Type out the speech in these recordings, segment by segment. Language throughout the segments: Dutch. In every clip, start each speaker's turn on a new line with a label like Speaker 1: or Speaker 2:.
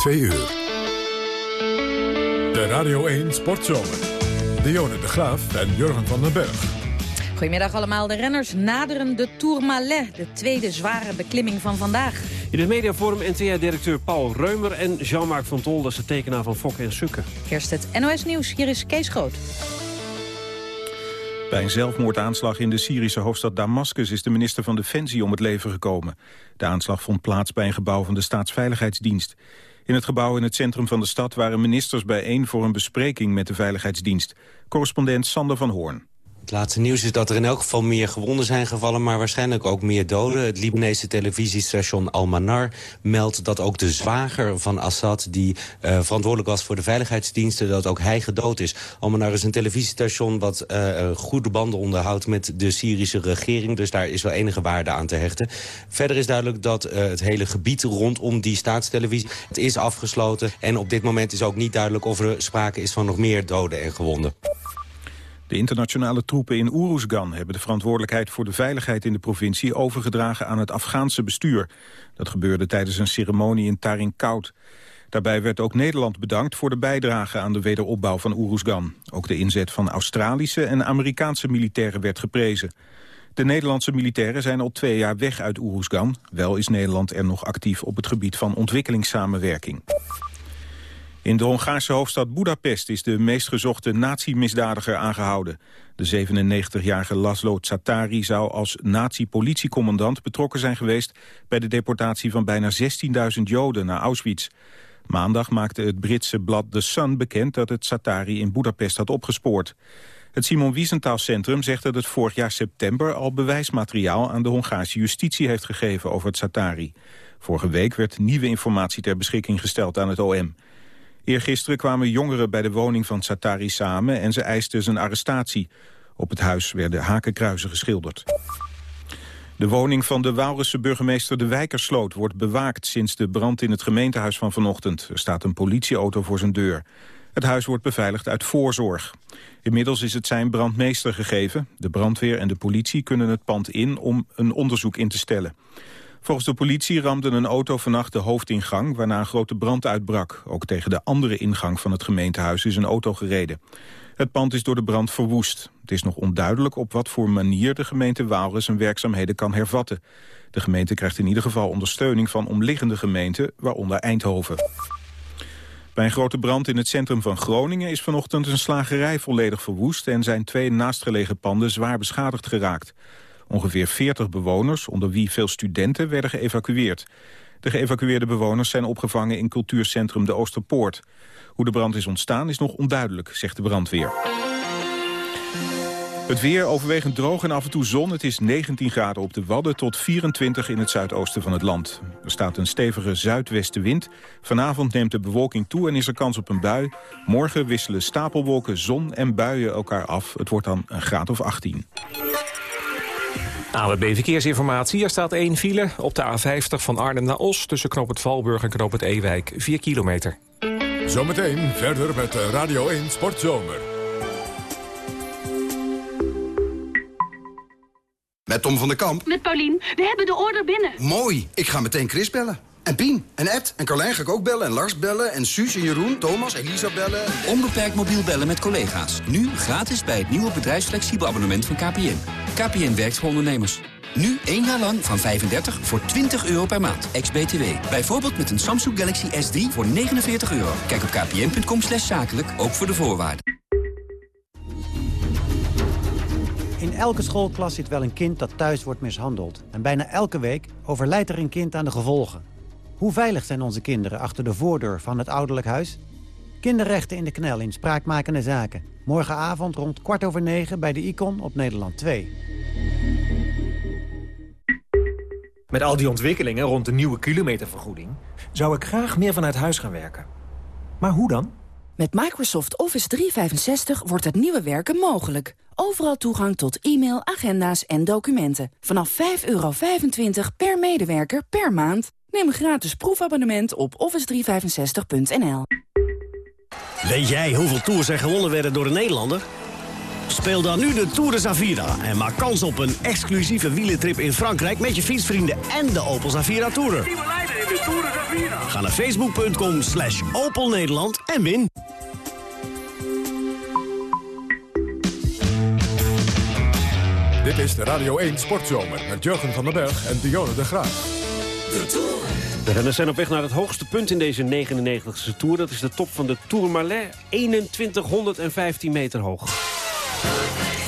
Speaker 1: 2 uur. De Radio 1 Sportzomer. Dionne de Graaf en Jurgen van den Berg.
Speaker 2: Goedemiddag allemaal. De renners naderen de Tourmalet, de tweede zware beklimming van vandaag.
Speaker 3: In het mediaforum NTA-directeur Paul Reumer en Jean-Marc van Tol... dat is de tekenaar van Fokke en Sukke.
Speaker 2: Kerst het NOS Nieuws. Hier is Kees Groot.
Speaker 4: Bij een zelfmoordaanslag in de Syrische hoofdstad Damascus is de minister van Defensie om het leven gekomen. De aanslag vond plaats bij een gebouw van de Staatsveiligheidsdienst. In het gebouw in het centrum van de stad waren ministers bijeen voor een bespreking met de Veiligheidsdienst. Correspondent Sander van Hoorn.
Speaker 5: Het laatste nieuws is dat er in elk geval meer gewonden zijn gevallen... maar waarschijnlijk ook meer doden. Het Libanese televisiestation Al-Manar meldt dat ook de zwager van Assad... die uh, verantwoordelijk was voor de veiligheidsdiensten, dat ook hij gedood is. Al-Manar is een televisiestation wat uh, goede banden onderhoudt... met de Syrische regering, dus daar is wel enige waarde aan te hechten. Verder is duidelijk dat het hele gebied rondom die staatstelevisie... het is afgesloten en op dit moment is ook niet duidelijk... of er sprake is van nog meer doden en gewonden.
Speaker 4: De internationale troepen in Uruzgan hebben de verantwoordelijkheid voor de veiligheid in de provincie overgedragen aan het Afghaanse bestuur. Dat gebeurde tijdens een ceremonie in Tarin-Koud. Daarbij werd ook Nederland bedankt voor de bijdrage aan de wederopbouw van Uruzgan. Ook de inzet van Australische en Amerikaanse militairen werd geprezen. De Nederlandse militairen zijn al twee jaar weg uit Uruzgan. Wel is Nederland er nog actief op het gebied van ontwikkelingssamenwerking. In de Hongaarse hoofdstad Budapest is de meest gezochte nazi-misdadiger aangehouden. De 97-jarige Laszlo Tsatari zou als nazi-politiecommandant betrokken zijn geweest... bij de deportatie van bijna 16.000 Joden naar Auschwitz. Maandag maakte het Britse blad The Sun bekend dat het Tsatari in Budapest had opgespoord. Het Simon Wiesenthal Centrum zegt dat het vorig jaar september al bewijsmateriaal aan de Hongaarse justitie heeft gegeven over het. Vorige week werd nieuwe informatie ter beschikking gesteld aan het OM. Eergisteren kwamen jongeren bij de woning van Satari samen en ze eisten zijn arrestatie. Op het huis werden hakenkruizen geschilderd. De woning van de Waalrisse burgemeester De Wijkersloot wordt bewaakt sinds de brand in het gemeentehuis van vanochtend. Er staat een politieauto voor zijn deur. Het huis wordt beveiligd uit voorzorg. Inmiddels is het zijn brandmeester gegeven. De brandweer en de politie kunnen het pand in om een onderzoek in te stellen. Volgens de politie ramde een auto vannacht de hoofdingang... waarna een grote brand uitbrak. Ook tegen de andere ingang van het gemeentehuis is een auto gereden. Het pand is door de brand verwoest. Het is nog onduidelijk op wat voor manier de gemeente Waalre zijn werkzaamheden kan hervatten. De gemeente krijgt in ieder geval ondersteuning van omliggende gemeenten, waaronder Eindhoven. Bij een grote brand in het centrum van Groningen is vanochtend een slagerij volledig verwoest en zijn twee naastgelegen panden zwaar beschadigd geraakt. Ongeveer 40 bewoners, onder wie veel studenten, werden geëvacueerd. De geëvacueerde bewoners zijn opgevangen in cultuurcentrum De Oosterpoort. Hoe de brand is ontstaan is nog onduidelijk, zegt de brandweer. Het weer overwegend droog en af en toe zon. Het is 19 graden op de Wadden tot 24 in het zuidoosten van het land. Er staat een stevige zuidwestenwind. Vanavond neemt de bewolking toe en is er kans op een bui. Morgen wisselen stapelwolken, zon en buien elkaar af. Het wordt dan een graad of 18.
Speaker 6: AWB Verkeersinformatie. Er staat één file op de A50 van Arnhem naar Os... tussen Knoop het Valburg en Knoop het Ewijk. 4 kilometer.
Speaker 1: Zometeen verder met Radio 1 Sportzomer.
Speaker 7: Met Tom van der Kamp.
Speaker 8: Met Paulien. We hebben de order binnen.
Speaker 7: Mooi. Ik ga meteen Chris bellen. En Pien, en Ed, en Carlijn ga ik ook bellen, en Lars bellen, en Suus en Jeroen, Thomas, Elisa bellen.
Speaker 9: Onbeperkt mobiel bellen met collega's. Nu gratis bij het nieuwe bedrijfsflexibel abonnement van KPN. KPN werkt voor ondernemers. Nu één jaar lang van 35 voor 20 euro per maand, ex-BTW. Bijvoorbeeld met een Samsung Galaxy S3 voor 49 euro. Kijk op kpn.com slash zakelijk, ook voor de voorwaarden.
Speaker 10: In elke schoolklas zit wel een kind dat thuis wordt mishandeld. En bijna elke week overlijdt er een kind aan de gevolgen. Hoe veilig zijn onze kinderen achter de voordeur van het ouderlijk huis? Kinderrechten in de knel in spraakmakende zaken. Morgenavond rond kwart over negen bij de Icon op Nederland 2.
Speaker 11: Met al die ontwikkelingen rond de nieuwe kilometervergoeding... zou ik graag meer vanuit huis gaan werken. Maar hoe dan?
Speaker 12: Met Microsoft Office 365 wordt het nieuwe werken mogelijk. Overal toegang tot e-mail, agenda's en documenten. Vanaf 5,25 per medewerker per maand. Neem een gratis proefabonnement op office365.nl.
Speaker 13: Weet jij hoeveel tours er gewonnen werden door een Nederlander? Speel dan nu de Tour de Zavira en maak kans op een exclusieve wielentrip in Frankrijk... met je fietsvrienden en de Opel Zavira Tourer. Ga naar facebook.com slash Opel Nederland en win.
Speaker 1: Dit is de Radio 1 Sportzomer met Jurgen van den Berg en Dionne de Graaf.
Speaker 3: De renners zijn op weg naar het hoogste punt in deze 99e Tour. Dat is de top van de Tourmalet, 2115 meter hoog.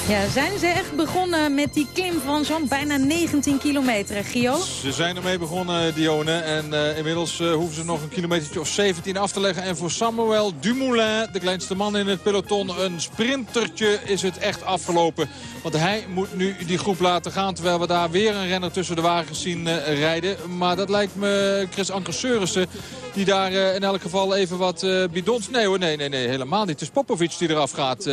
Speaker 2: Ja, zijn ze echt begonnen met die klim van zo'n bijna 19 kilometer, Gio?
Speaker 14: Ze zijn ermee begonnen, Dione. En uh, inmiddels uh, hoeven ze nog een kilometertje of 17 af te leggen. En voor Samuel Dumoulin, de kleinste man in het peloton, een sprintertje is het echt afgelopen. Want hij moet nu die groep laten gaan. Terwijl we daar weer een renner tussen de wagens zien rijden. Maar dat lijkt me Chris Anker Seurissen. Die daar in elk geval even wat bidons... Nee hoor, nee, nee, nee, helemaal niet. Het is Popovic die eraf gaat.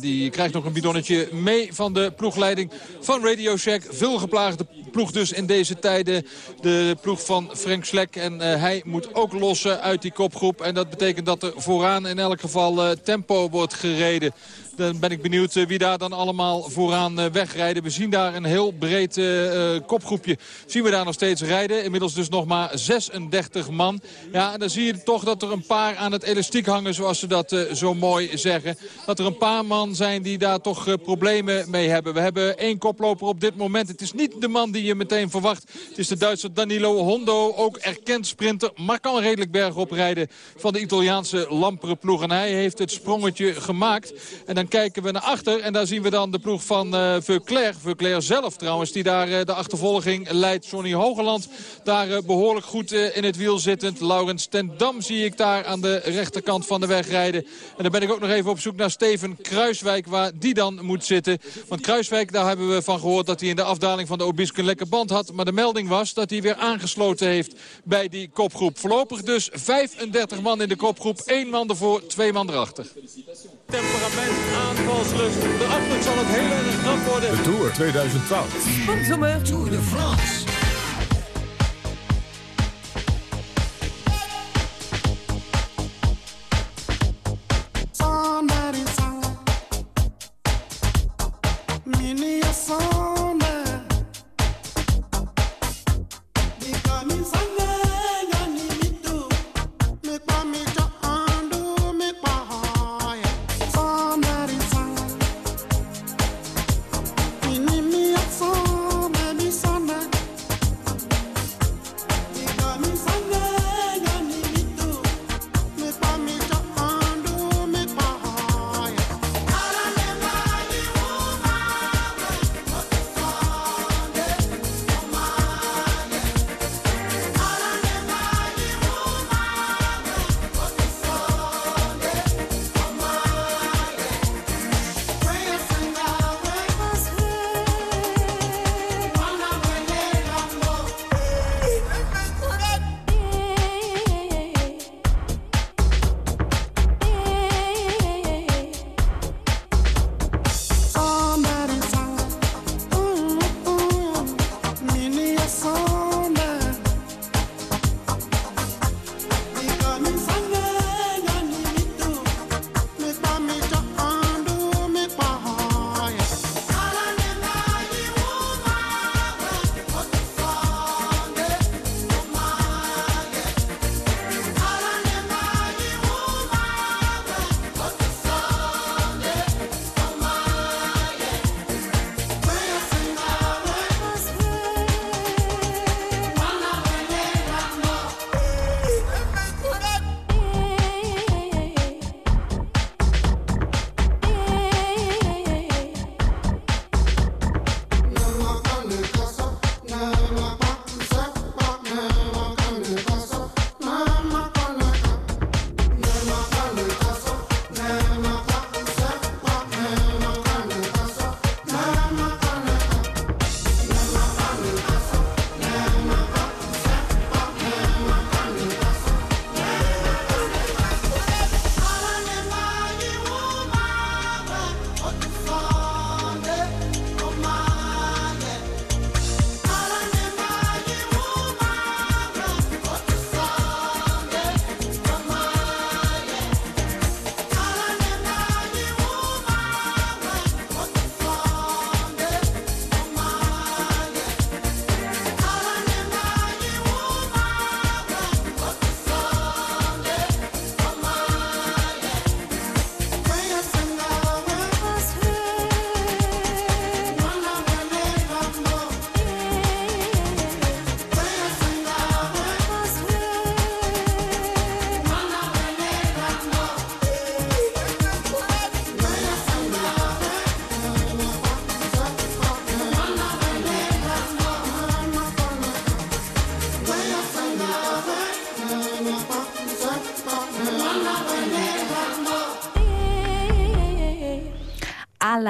Speaker 14: die krijgt nog een bidonnetje mee van de ploegleiding van Radio Shack. Veel geplaagde ploeg dus in deze tijden. De ploeg van Frank Slek. En uh, hij moet ook lossen uit die kopgroep. En dat betekent dat er vooraan in elk geval uh, tempo wordt gereden. Dan ben ik benieuwd wie daar dan allemaal vooraan wegrijden. We zien daar een heel breed uh, kopgroepje. Zien we daar nog steeds rijden. Inmiddels dus nog maar 36 man. Ja, en dan zie je toch dat er een paar aan het elastiek hangen, zoals ze dat zo mooi zeggen. Dat er een paar man zijn die daar toch problemen mee hebben. We hebben één koploper op dit moment. Het is niet de man die je meteen verwacht. Het is de Duitser Danilo Hondo, ook erkend sprinter. Maar kan redelijk bergop rijden van de Italiaanse lampere ploeg. En hij heeft het sprongetje gemaakt. En dan kijken we naar achter en daar zien we dan de ploeg van uh, Veuclair. Veuclair zelf trouwens, die daar uh, de achtervolging leidt. Johnny Hogeland daar uh, behoorlijk goed in het wiel zittend. Laurens ten Dam zie ik daar aan de rechterkant van de weg rijden. En dan ben ik ook nog even op zoek naar Steven Kruiswijk, waar die dan moet zitten. Want Kruiswijk, daar hebben we van gehoord dat hij in de afdaling van de Obisque een lekker band had. Maar de melding was dat hij weer aangesloten heeft bij die kopgroep. Voorlopig dus 35 man in de kopgroep. één man ervoor, twee man erachter. Temperament, aanvalslust. Erachter zal het heel erg knap worden.
Speaker 1: De Tour 2012.
Speaker 2: Sponsor
Speaker 9: Tour de France.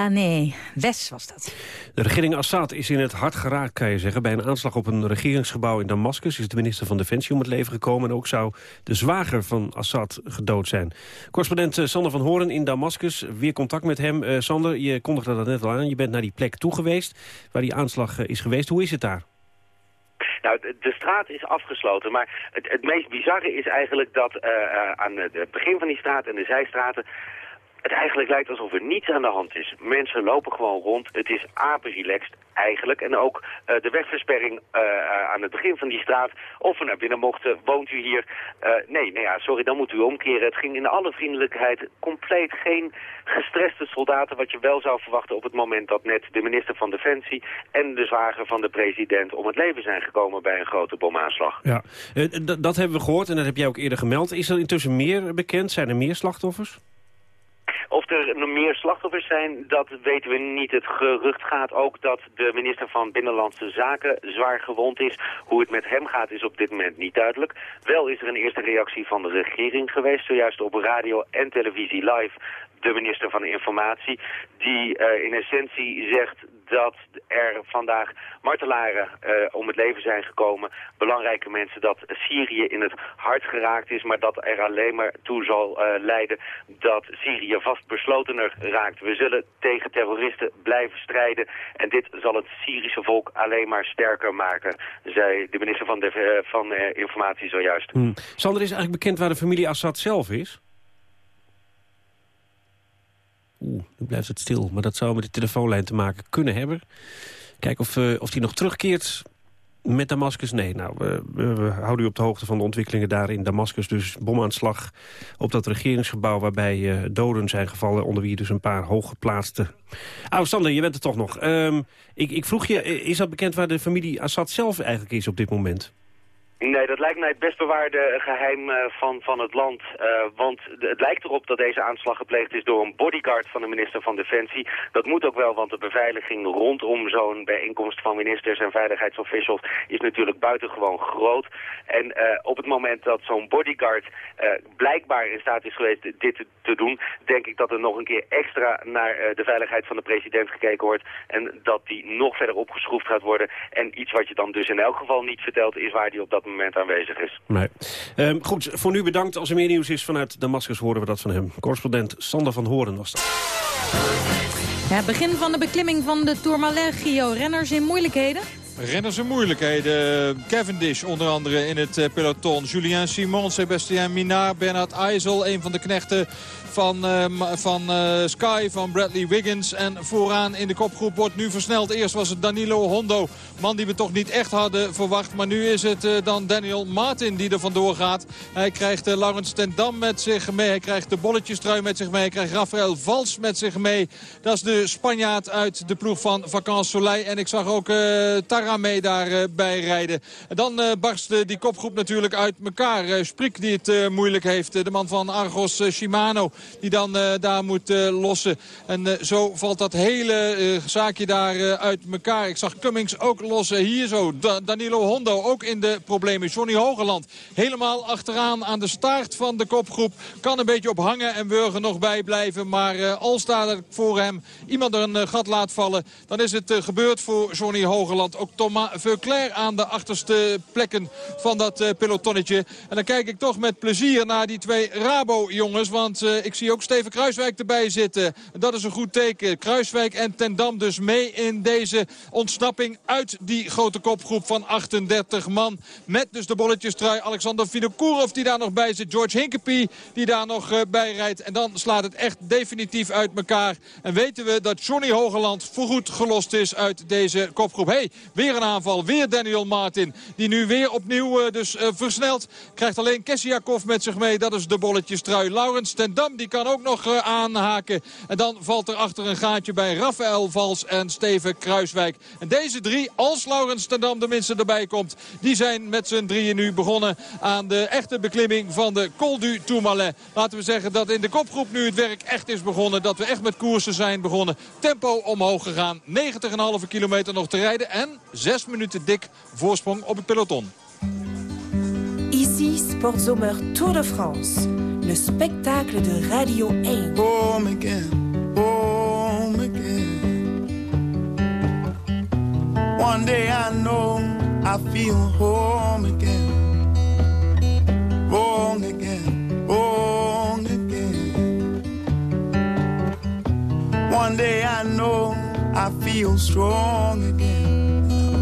Speaker 2: Alané. Wes was dat.
Speaker 3: De regering Assad is in het hart geraakt, kan je zeggen. Bij een aanslag op een regeringsgebouw in Damascus... is de minister van Defensie om het leven gekomen... en ook zou de zwager van Assad gedood zijn. Correspondent eh, Sander van Horen in Damascus. Weer contact met hem. Uh, Sander, je kondigde dat net al aan. Je bent naar die plek toe geweest, waar die aanslag is geweest. Hoe is het daar?
Speaker 15: Nou, de, straat is afgesloten, maar het, het meest bizarre is eigenlijk dat uh, aan het begin van die straat en de zijstraten het eigenlijk lijkt alsof er niets aan de hand is. Mensen lopen gewoon rond. Het is apenrelaxed eigenlijk. En ook uh, de wegversperring uh, aan het begin van die straat. Of we naar binnen mochten. Woont u hier? Uh, nee, nou ja, sorry, dan moet u omkeren. Het ging in alle vriendelijkheid compleet geen gestreste soldaten... wat je wel zou verwachten op het moment dat net de minister van Defensie... en de zwager van de president om het leven zijn gekomen bij een grote bomaanslag.
Speaker 3: Ja, dat hebben we gehoord en dat heb jij ook eerder gemeld. Is er intussen meer bekend? Zijn er meer slachtoffers?
Speaker 15: Of er nog meer slachtoffers zijn, dat weten we niet. Het gerucht gaat ook dat de minister van Binnenlandse Zaken zwaar gewond is. Hoe het met hem gaat is op dit moment niet duidelijk. Wel is er een eerste reactie van de regering geweest, zojuist op radio en televisie live de minister van Informatie, die uh, in essentie zegt dat er vandaag martelaren uh, om het leven zijn gekomen. Belangrijke mensen dat Syrië in het hart geraakt is, maar dat er alleen maar toe zal uh, leiden dat Syrië vastbeslotener raakt. We zullen tegen terroristen blijven strijden en dit zal het Syrische volk alleen maar sterker maken, zei de minister van, de, van Informatie zojuist.
Speaker 3: Hmm. Sander, is eigenlijk bekend waar de familie Assad zelf is? Oeh, nu blijft het stil. Maar dat zou met de telefoonlijn te maken kunnen hebben. Kijken of, uh, of die nog terugkeert met Damascus. Nee, nou, we, houden u op de hoogte van de ontwikkelingen daar in Damascus. Dus bomaanslag op dat regeringsgebouw waarbij uh, doden zijn gevallen... onder wie dus een paar hooggeplaatste... Ah, Sander, je bent er toch nog. Um, ik, ik vroeg je, is dat bekend waar de familie Assad zelf eigenlijk is op dit moment?
Speaker 15: Nee, dat lijkt mij het best bewaarde geheim uh, van, van het land. Uh, want het lijkt erop dat deze aanslag gepleegd is door een bodyguard van de minister van Defensie. Dat moet ook wel, want de beveiliging rondom zo'n bijeenkomst van ministers en veiligheidsofficials is natuurlijk buitengewoon groot. En uh, op het moment dat zo'n bodyguard blijkbaar in staat is geweest dit te, doen, denk ik dat er nog een keer extra naar de veiligheid van de president gekeken wordt. En dat die nog verder opgeschroefd gaat worden. En iets wat je dan dus in elk geval niet vertelt is waar die op dat moment aanwezig is.
Speaker 3: Nee. Um, goed, voor nu bedankt. Als er meer nieuws is vanuit Damascus horen we dat van hem. Correspondent Sander van Horen was dat.
Speaker 2: Ja, begin van de beklimming van de Tourmalet, Gio. Renners in moeilijkheden?
Speaker 14: Renners in moeilijkheden. Cavendish onder andere in het peloton. Julien Simon, Sebastien Minard, Bernard Eisel. Een van de knechten van, uh, van uh, Sky, van Bradley Wiggins. En vooraan in de kopgroep wordt nu versneld. Eerst was het Danilo Hondo, man die we toch niet echt hadden verwacht. Maar nu is het dan Daniel Martin die er vandoor gaat. Hij krijgt Laurens ten Dam met zich mee. Hij krijgt de bolletjestrui met zich mee. Hij krijgt Rafael Vals met zich mee. Dat is de Spanjaard uit de ploeg van Vacances Soleil. En ik zag ook Taramee daarbij rijden. En dan barst die kopgroep natuurlijk uit elkaar. Sprik die het moeilijk heeft. de man van Argos Shimano die dan daar moet lossen. En zo valt dat hele zaakje daar uit elkaar. Ik zag Cummings ook lossen. Hier zo, da Danilo Hondo ook in de problemen. Johnny Hogeland helemaal achteraan aan de staart van de kopgroep. Kan een beetje op hangen en Burger nog bij blijven. Maar als daar voor hem iemand er een gat laat vallen... dan is het gebeurd voor Johnny Hogeland. Ook Thomas Veuclair aan de achterste plekken van dat pelotonnetje. En dan kijk ik toch met plezier naar die twee Rabo-jongens. Want ik zie ook Steven Kruiswijk erbij zitten. Dat is een goed teken. Kruiswijk en Ten Dam dus mee in deze ontsnapping uit die grote kopgroep van 38 man. Met dus de bolletjestrui Alexander Vinokourov die daar nog bij zit. George Hinkepie die daar nog uh, bij rijdt. En dan slaat het echt definitief uit elkaar. En weten we dat Johnny Hogeland voorgoed gelost is uit deze kopgroep. hey, weer een aanval. Weer Daniel Martin. Die nu weer opnieuw uh, dus uh, versnelt. Krijgt alleen Kessiakov met zich mee. Dat is de bolletjestrui. Laurens Ten Dam die kan ook nog uh, aanhaken. En dan valt er achter een gaatje bij Rafael Vals en Steven Kruiswijk. En deze drie, als Laurens ten Dam de minste erbij komt... die zijn met z'n drieën nu begonnen aan de echte beklimming van de Col du Tourmalet. Laten we zeggen dat in de kopgroep nu het werk echt is begonnen. Dat we echt met koersen zijn begonnen. Tempo omhoog gegaan. 90,5 kilometer nog te rijden. En Zes minuten dik voorsprong op het peloton.
Speaker 16: Ici Sportzomer Tour de France. Le spectacle de Radio 1.
Speaker 17: Home again, home again.
Speaker 16: One day I know I feel home again. Wrong again, wrong again. One day I know I feel strong again.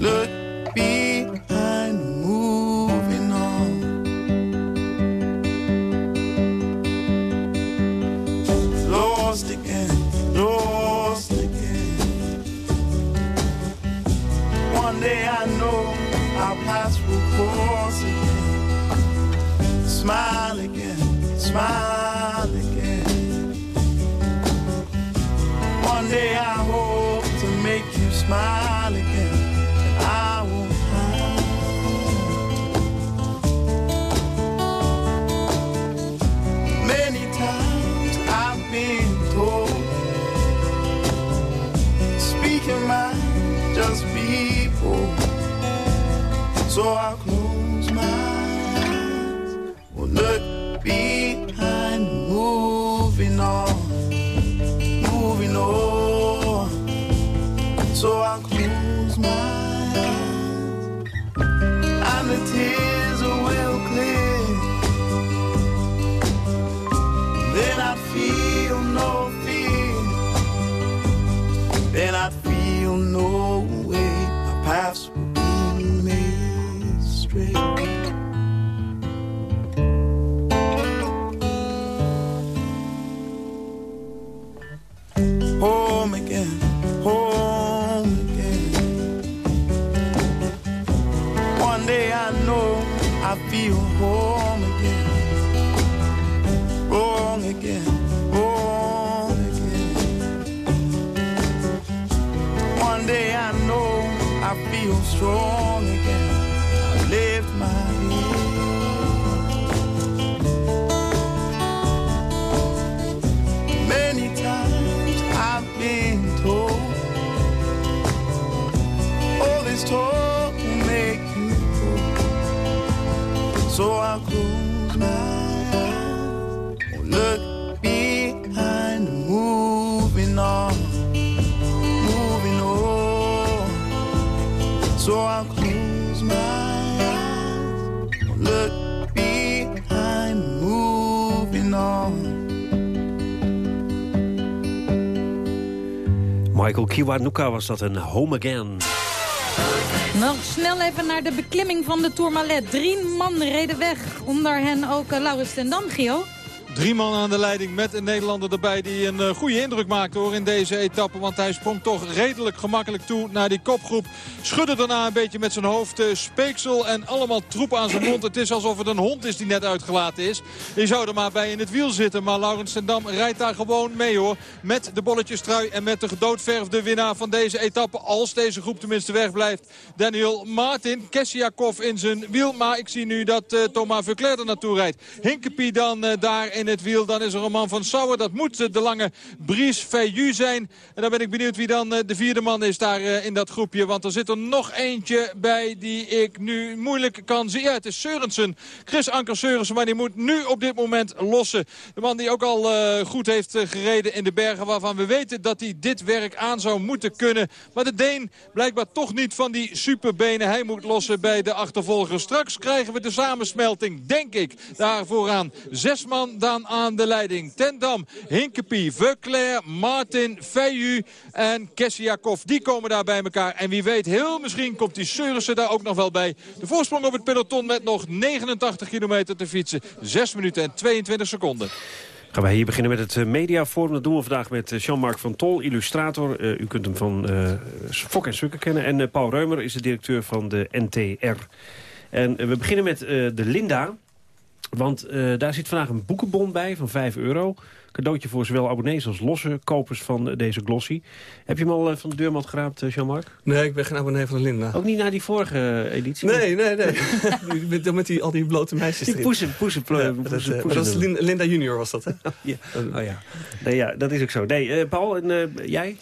Speaker 16: look behind, moving on. Lost again, lost again. One day I know our paths will cross again. Smile again, smile again. One day I hope to make you smile again. so I could.
Speaker 3: Michael Kiwanuka was dat een Home Again.
Speaker 2: Nog snel even naar de beklimming van de Tourmalet. Drie man reden weg. Onder hen ook uh, Laurens ten Dam, Gio.
Speaker 14: Drie man aan de leiding met een Nederlander erbij die een uh, goede indruk maakte hoor in deze etappe. Want hij sprong toch redelijk gemakkelijk toe naar die kopgroep. Schudde daarna een beetje met zijn hoofd uh, speeksel en allemaal troep aan zijn mond. Het is alsof het een hond is die net uitgelaten is. Die zou er maar bij in het wiel zitten. Maar Laurens Dam rijdt daar gewoon mee hoor. Met de bolletjestrui en met de gedoodverfde winnaar van deze etappe. Als deze groep tenminste wegblijft. Daniel Martin, Kessiakov in zijn wiel. Maar ik zie nu dat uh, Thomas Verclair er naartoe rijdt. Hinkepie dan daar in het wiel. Dan is er een man van Sauer. Dat moet de lange Brice Feiju zijn. En dan ben ik benieuwd wie dan de vierde man is daar in dat groepje. Want er zit er nog eentje bij die ik nu moeilijk kan zien. Ja, het is Seurensen. Chris Anker Seurensen. Maar die moet nu op dit moment lossen. De man die ook al uh, goed heeft gereden in de bergen. Waarvan we weten dat hij dit werk aan zou moeten kunnen. Maar de Deen blijkbaar toch niet van die superbenen. Hij moet lossen bij de achtervolger. Straks krijgen we de samensmelting, denk ik. Daar vooraan. Zes man aan de leiding. Tendam, Hinkepie, Veuclair, Martin, Feiju en Kessiakov. Die komen daar bij elkaar. En wie weet, heel misschien komt die Seurissen daar ook nog wel bij. De voorsprong op het peloton met nog 89 kilometer te fietsen. 6 minuten en 22 seconden.
Speaker 3: Gaan wij hier beginnen met het mediaforum. Dat doen we vandaag met Jean-Marc van Tol, illustrator. Uh, u kunt hem van uh, Fok en Sukker kennen. En Paul Reumer is de directeur van de NTR. En we beginnen met de Linda. Want uh, daar zit vandaag een boekenbon bij van 5 euro. Cadeautje voor zowel abonnees als losse kopers van deze glossy. Heb je hem al van de deurmat geraapt, Jean-Marc?
Speaker 17: Nee, ik ben geen abonnee van de Linda.
Speaker 3: Ook niet naar die vorige editie?
Speaker 17: Nee, nee, nee. met, met die, al die blote meisjes
Speaker 3: Die poesen, poesen,
Speaker 17: ja, dat, dat was Linda Junior was dat, hè?
Speaker 3: ja. Oh ja. Nee, ja, dat is ook zo. Nee, uh, Paul, en uh, jij?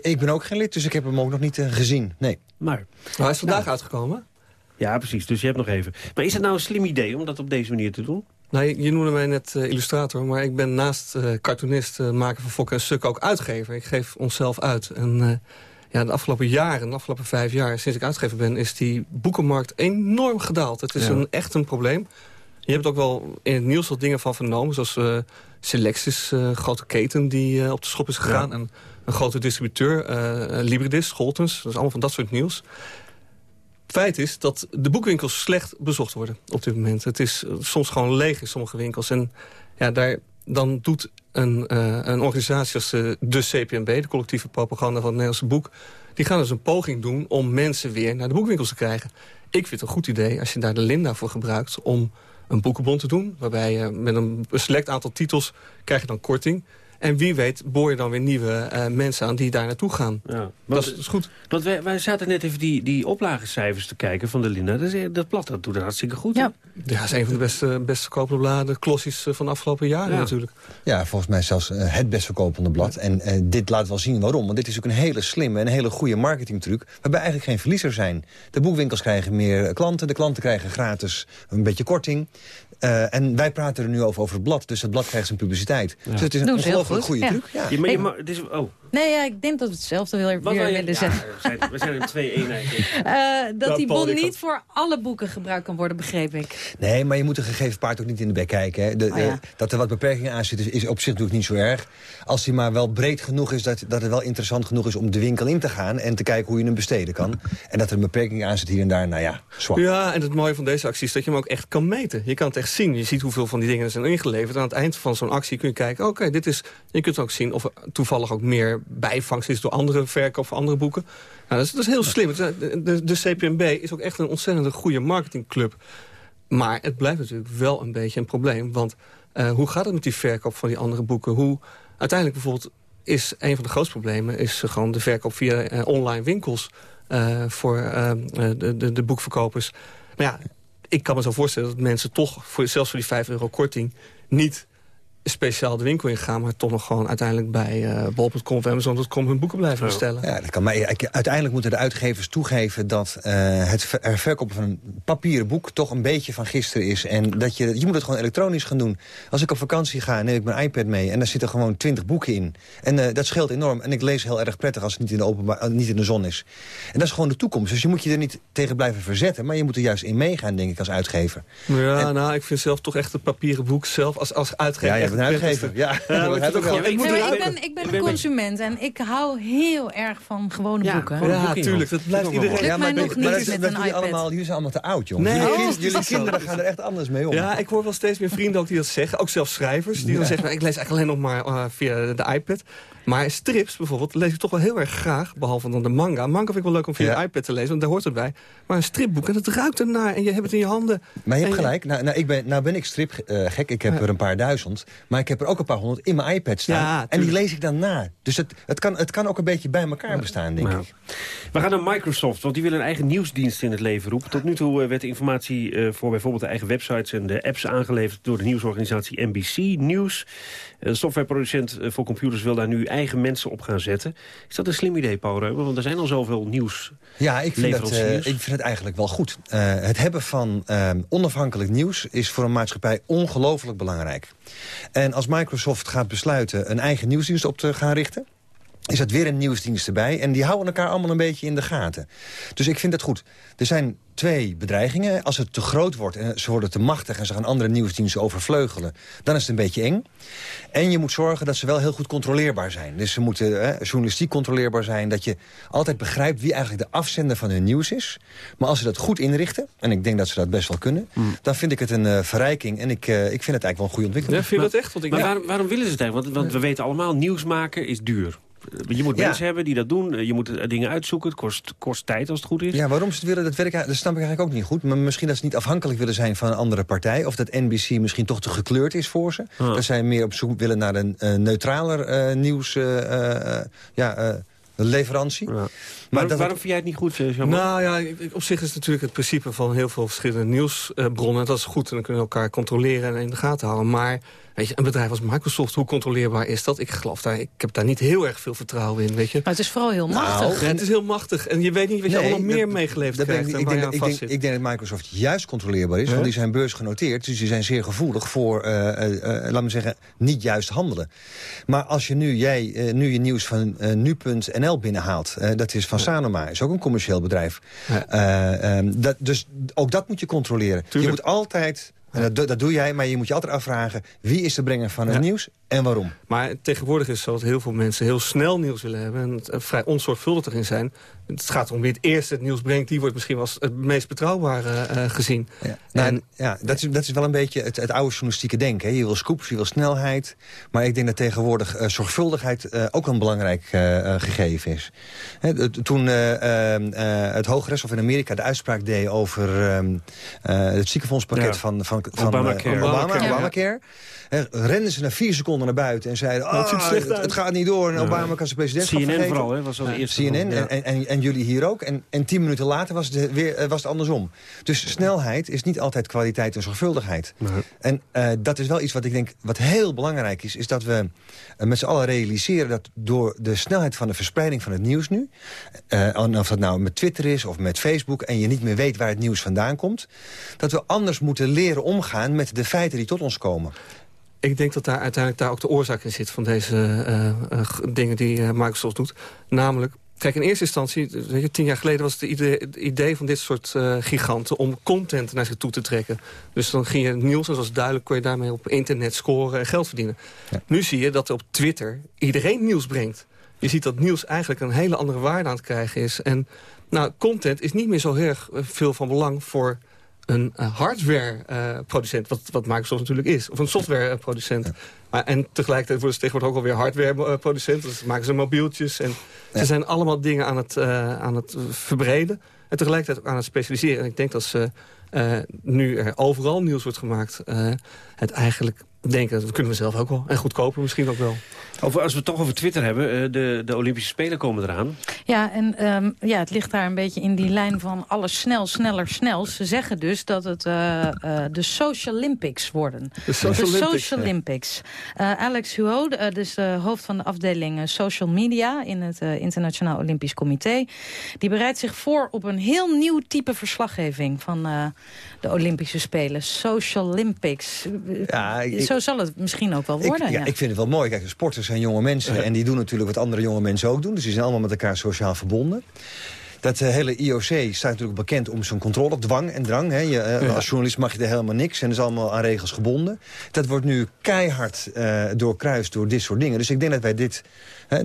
Speaker 18: ik ben ook geen lid, dus ik heb hem ook nog niet gezien. Nee.
Speaker 3: Maar,
Speaker 17: hij is vandaag nou. uitgekomen.
Speaker 3: Ja, precies. Dus je hebt nog even. Maar is het nou een slim idee om dat op deze manier te doen?
Speaker 17: Nou, je, noemde mij net uh, illustrator, maar ik ben naast uh, cartoonist, uh, maker van Fokken en Suk ook uitgever. Ik geef onszelf uit. En ja, de afgelopen jaren, de afgelopen vijf jaar, sinds ik uitgever ben, is die boekenmarkt enorm gedaald. Het is een, echt een probleem. Je hebt ook wel in het nieuws wat dingen van vernomen, zoals Selectis, een grote keten die op de schop is gegaan. En een grote distributeur, Libridis, Scholtens, dat is allemaal van dat soort nieuws feit is dat de boekwinkels slecht bezocht worden op dit moment. Het is eh, soms gewoon leeg in sommige winkels. En ja, daar, dan doet een, uh, een organisatie als de, de CPNB... de collectieve propaganda van het Nederlandse boek... die gaan dus een poging doen om mensen weer naar de boekwinkels te krijgen. Ik vind het een goed idee als je daar de Linda voor gebruikt... om een boekenbon te doen, waarbij je met een select aantal titels... krijg je dan korting... En wie weet boor je dan weer nieuwe uh, mensen aan die daar naartoe gaan. Ja, dat, is, goed.
Speaker 3: Want wij, wij zaten net even die, die oplagecijfers te kijken van de Linda. Dat, is, dat blad dat doet het hartstikke goed.
Speaker 17: Ja, ja dat is een van de beste, best verkopende bladen, klossies eh, van de afgelopen jaren natuurlijk.
Speaker 18: Ja, volgens mij zelfs het best verkopende blad. En uh, dit laat wel zien waarom. Want dit is ook een hele slimme en hele goede marketingtruc... waarbij eigenlijk geen verliezer zijn. De boekwinkels krijgen meer klanten, de klanten krijgen gratis een beetje korting. Uh, en wij praten er nu over, over het blad, dus het blad krijgt zijn publiciteit. Ja. Dus het is een ongelooflijk goede truc. Ja.
Speaker 3: Ja, maar, je, maar, het is, oh.
Speaker 2: Nee, ja, ik denk dat we hetzelfde weer, weer willen zeggen.
Speaker 3: We zijn, we zijn in twee eenheid.
Speaker 2: Uh, dat die bon niet voor alle boeken gebruikt kan worden, begreep ik.
Speaker 18: Nee, maar je moet een gegeven paard ook niet in de bek kijken. Hè. De, oh, dat er wat beperkingen aan zitten is op zich natuurlijk niet zo erg. Als hij maar wel breed genoeg is, dat, dat het wel interessant genoeg is... om de winkel in te gaan en te kijken hoe je hem besteden kan. En dat er een beperking aan zit hier en daar, nou ja, zwak.
Speaker 17: Ja, en het mooie van deze actie is dat je hem ook echt kan meten. Je kan het echt zien. Je ziet hoeveel van die dingen er zijn ingeleverd. Aan het eind van zo'n actie kun je kijken, oké, dit is... Je kunt ook zien of er toevallig ook meer bijvangst is door andere verkoop van andere boeken. Nou, dat, is, dat is heel slim. De, de, CPMB is ook echt een ontzettend goede marketingclub. Maar het blijft natuurlijk wel een beetje een probleem. Want uh, hoe gaat het met die verkoop van die andere boeken? Hoe uiteindelijk bijvoorbeeld is een van de grootste problemen... is gewoon de verkoop via uh, online winkels uh, voor de, de, de boekverkopers. Maar ja, ik kan me zo voorstellen dat mensen toch, voor, zelfs voor die 5 euro korting... niet speciaal de winkel ingaan... maar toch nog gewoon uiteindelijk bij uh, bol.com of Amazon.com hun boeken blijven bestellen.
Speaker 18: Ja, dat kan. Maar uiteindelijk moeten de uitgevers toegeven... dat uh, het verkopen van een papieren boek toch een beetje van gisteren is. En dat je, je moet het gewoon elektronisch gaan doen. Als ik op vakantie ga, neem ik mijn iPad mee... en daar zitten gewoon twintig boeken in. En uh, dat scheelt enorm. En ik lees heel erg prettig als het niet in, de openbaar, niet in de zon is. En dat is gewoon de toekomst. Dus je moet je er niet tegen blijven verzetten... maar je moet er juist in meegaan, denk ik, als uitgever.
Speaker 17: Ja, nou, ik vind zelf toch echt het papieren boek zelf als, als uitgever... Ja,
Speaker 18: een uitgever. Ja,
Speaker 2: ik, ben, ik ben een consument en ik hou heel erg van gewone boeken.
Speaker 17: Ja, tuurlijk. Dat blijft iedereen.
Speaker 2: Ja, maar, nog niet met een iPad.
Speaker 18: Allemaal, jullie zijn allemaal te oud, jongen. Nee, jullie, jullie kinderen gaan er echt anders mee om.
Speaker 17: Ja, ik hoor wel steeds meer vrienden ook die dat zeggen. Ook zelfs schrijvers. Die dan zeggen, ik lees eigenlijk alleen nog maar uh, via de iPad. Maar strips bijvoorbeeld lees ik toch wel heel erg graag. Behalve dan de manga. Manga vind ik wel leuk om via de iPad te lezen, want daar hoort het bij. Maar een stripboek, en het ruikt ernaar. En je hebt het in je handen.
Speaker 18: Maar je hebt gelijk. Nou, nou, ik ben, nou ben ik stripgek. Uh, gek. ik heb er een paar duizend. Maar ik heb er ook een paar honderd in mijn iPad staan. Ja, en die lees ik dan na. Dus het, het, kan, het kan ook een beetje bij elkaar bestaan, denk ik.
Speaker 3: We gaan naar Microsoft, want die wil een eigen nieuwsdienst in het leven roepen. Tot nu toe eh, werd de informatie uh, voor bijvoorbeeld de eigen websites en de apps aangeleverd door de nieuwsorganisatie NBC News. Een softwareproducent voor computers wil daar nu eigen mensen op gaan zetten. Is dat een slim idee, Paul Reuber? Want er zijn al zoveel nieuws.
Speaker 18: Ja, ik vind, het, uh, ik vind het eigenlijk wel goed. Uh, het hebben van uh, onafhankelijk nieuws is voor een maatschappij ongelooflijk belangrijk. En als Microsoft gaat besluiten een eigen nieuwsdienst op te gaan richten is dat weer een nieuwsdienst erbij. En die houden elkaar allemaal een beetje in de gaten. Dus ik vind het goed. Er zijn twee bedreigingen. Als het te groot wordt en ze worden te machtig... en ze gaan andere nieuwsdiensten overvleugelen... dan is het een beetje eng. En je moet zorgen dat ze wel heel goed controleerbaar zijn. Dus ze moeten hè, journalistiek controleerbaar zijn. Dat je altijd begrijpt wie eigenlijk de afzender van hun nieuws is. Maar als ze dat goed inrichten... en ik denk dat ze dat best wel kunnen... Mm. dan vind ik het een uh, verrijking. En ik, uh, ik vind het eigenlijk wel een goede ontwikkeling.
Speaker 17: Ja, vind je dat echt?
Speaker 3: Want ik maar waarom, waarom, willen ze het eigenlijk? Want, want we weten allemaal, nieuws maken is duur. Je moet mensen hebben die dat doen. Je moet dingen uitzoeken. Het kost, kost tijd als het goed is.
Speaker 18: Ja, waarom ze het willen, dat, werk, dat snap ik eigenlijk ook niet goed. Maar misschien dat ze niet afhankelijk willen zijn van een andere partij. Of dat NBC misschien toch te gekleurd is voor ze. Dat zij meer op zoek willen naar een uh, neutraler uh, nieuws... Ja, leverantie. Ja.
Speaker 3: Maar waarom vind jij het niet goed, Jean
Speaker 17: Nou ja, op zich is natuurlijk het principe van heel veel verschillende nieuwsbronnen... dat is goed en dan kunnen we elkaar controleren en in de gaten houden. Maar Weet je, een bedrijf als Microsoft, hoe controleerbaar is dat? Ik geloof daar, ik heb daar niet heel erg veel vertrouwen in, weet je.
Speaker 2: Maar het is vooral heel nou, machtig.
Speaker 17: Nou, het is heel machtig. En je weet niet wat je allemaal meer meegeleverd dat krijgt.
Speaker 18: Ik, ik, denk, ik, denk, ik, denk, dat Microsoft juist controleerbaar is. Want die zijn beurs genoteerd. Dus die zijn zeer gevoelig voor, uh, uh, uh, laat me zeggen, niet juist handelen. Maar als je nu, jij, nu je nieuws van nu.nl binnenhaalt. dat is van Sanoma, is ook een commercieel bedrijf. Um, dat, dus ook dat moet je controleren. Je moet altijd en dat, dat, doe jij, maar je moet je altijd afvragen... wie is de brenger van het nieuws en waarom?
Speaker 17: Maar tegenwoordig is het zo dat heel veel mensen heel snel nieuws willen hebben... en het, eh, vrij onzorgvuldig erin zijn. Het gaat om wie het eerst het nieuws brengt. Die wordt misschien wel als het meest betrouwbare uh, gezien.
Speaker 18: Ja, nou, en, ja dat, is, dat is wel een beetje het, het oude journalistieke denken. Hè. Je wil scoops, je wil snelheid. Maar ik denk dat tegenwoordig uh, zorgvuldigheid ook een belangrijk gegeven is. Hè, toen het Hooggerechtshof in Amerika de uitspraak deed... over ehm, het ziekenfondspakket van, van, van
Speaker 3: Obamacare.
Speaker 18: Obama, Obamacare renden ze na vier seconden naar buiten en zeiden... Oh, het, het, gaat niet door en Obama kan zijn presidentschap
Speaker 3: CNN
Speaker 18: vergeten.
Speaker 3: vooral, hè, was al de eerste.
Speaker 18: CNN en, en, en, jullie hier ook. En, en tien minuten later was het, weer, eh, was het andersom. Dus snelheid is niet altijd kwaliteit en zorgvuldigheid. En uh, dat is wel iets wat ik denk wat heel belangrijk is... is dat we uh, met z'n allen realiseren dat door de snelheid van de verspreiding van het nieuws nu... Uh, of dat nou met Twitter is of met Facebook... en je niet meer weet waar het nieuws vandaan komt... dat we anders moeten leren omgaan met de feiten die tot ons komen.
Speaker 17: Ik denk dat daar uiteindelijk daar ook de oorzaak in zit... van deze uh, uh, dingen die uh, Microsoft doet. Namelijk, kijk, in eerste instantie... Weet je, tien jaar geleden was het idee, het idee van dit soort giganten... om content naar zich toe te trekken. Dus dan ging je nieuws, en zoals duidelijk... kon je daarmee op internet scoren en geld verdienen. Nu zie je dat op Twitter iedereen nieuws brengt. Je ziet dat nieuws eigenlijk een hele andere waarde aan het krijgen is. En nou, content is niet meer zo heel erg veel van belang voor een uh, hardware-producent, wat, wat Microsoft natuurlijk is. Of een software-producent. Maar, en tegelijkertijd worden ze tegenwoordig ook alweer hardware-producent. Dus maken ze mobieltjes. En ze zijn allemaal dingen aan het, uh, aan het verbreden. En tegelijkertijd ook aan het specialiseren. En ik denk dat ze uh, nu er overal nieuws wordt gemaakt... het eigenlijk denken, dat kunnen we zelf ook wel. En goedkoper misschien ook wel.
Speaker 3: Over, als we het toch over Twitter hebben, eh, de, de Olympische Spelen komen eraan.
Speaker 2: Ja, en um, ja, het ligt daar een beetje in die lijn van alles snel, sneller, snel. Ze zeggen dus dat het uh, uh, de Social Olympics worden.
Speaker 17: De Social
Speaker 2: de Olympics. Alex Huot, dus de hoofd van de afdeling Social Media... in het Internationaal Olympisch Comité... die bereidt zich voor op een heel nieuw type verslaggeving... van de Olympische Spelen. Social Olympics. Ja, ik, Zo zal het misschien ook wel worden.
Speaker 18: Ik, ja, ik vind het wel mooi. Kijk, sporters zijn jonge mensen en die doen natuurlijk wat andere jonge mensen ook doen. Dus die zijn allemaal met elkaar sociaal verbonden. Dat uh, hele IOC staat natuurlijk bekend om zijn controle, dwang en drang. Hè. Je, uh, Als journalist mag je er helemaal niks en is allemaal aan regels gebonden. Dat wordt nu keihard uh, doorkruist door dit soort dingen. Dus ik denk dat wij dit,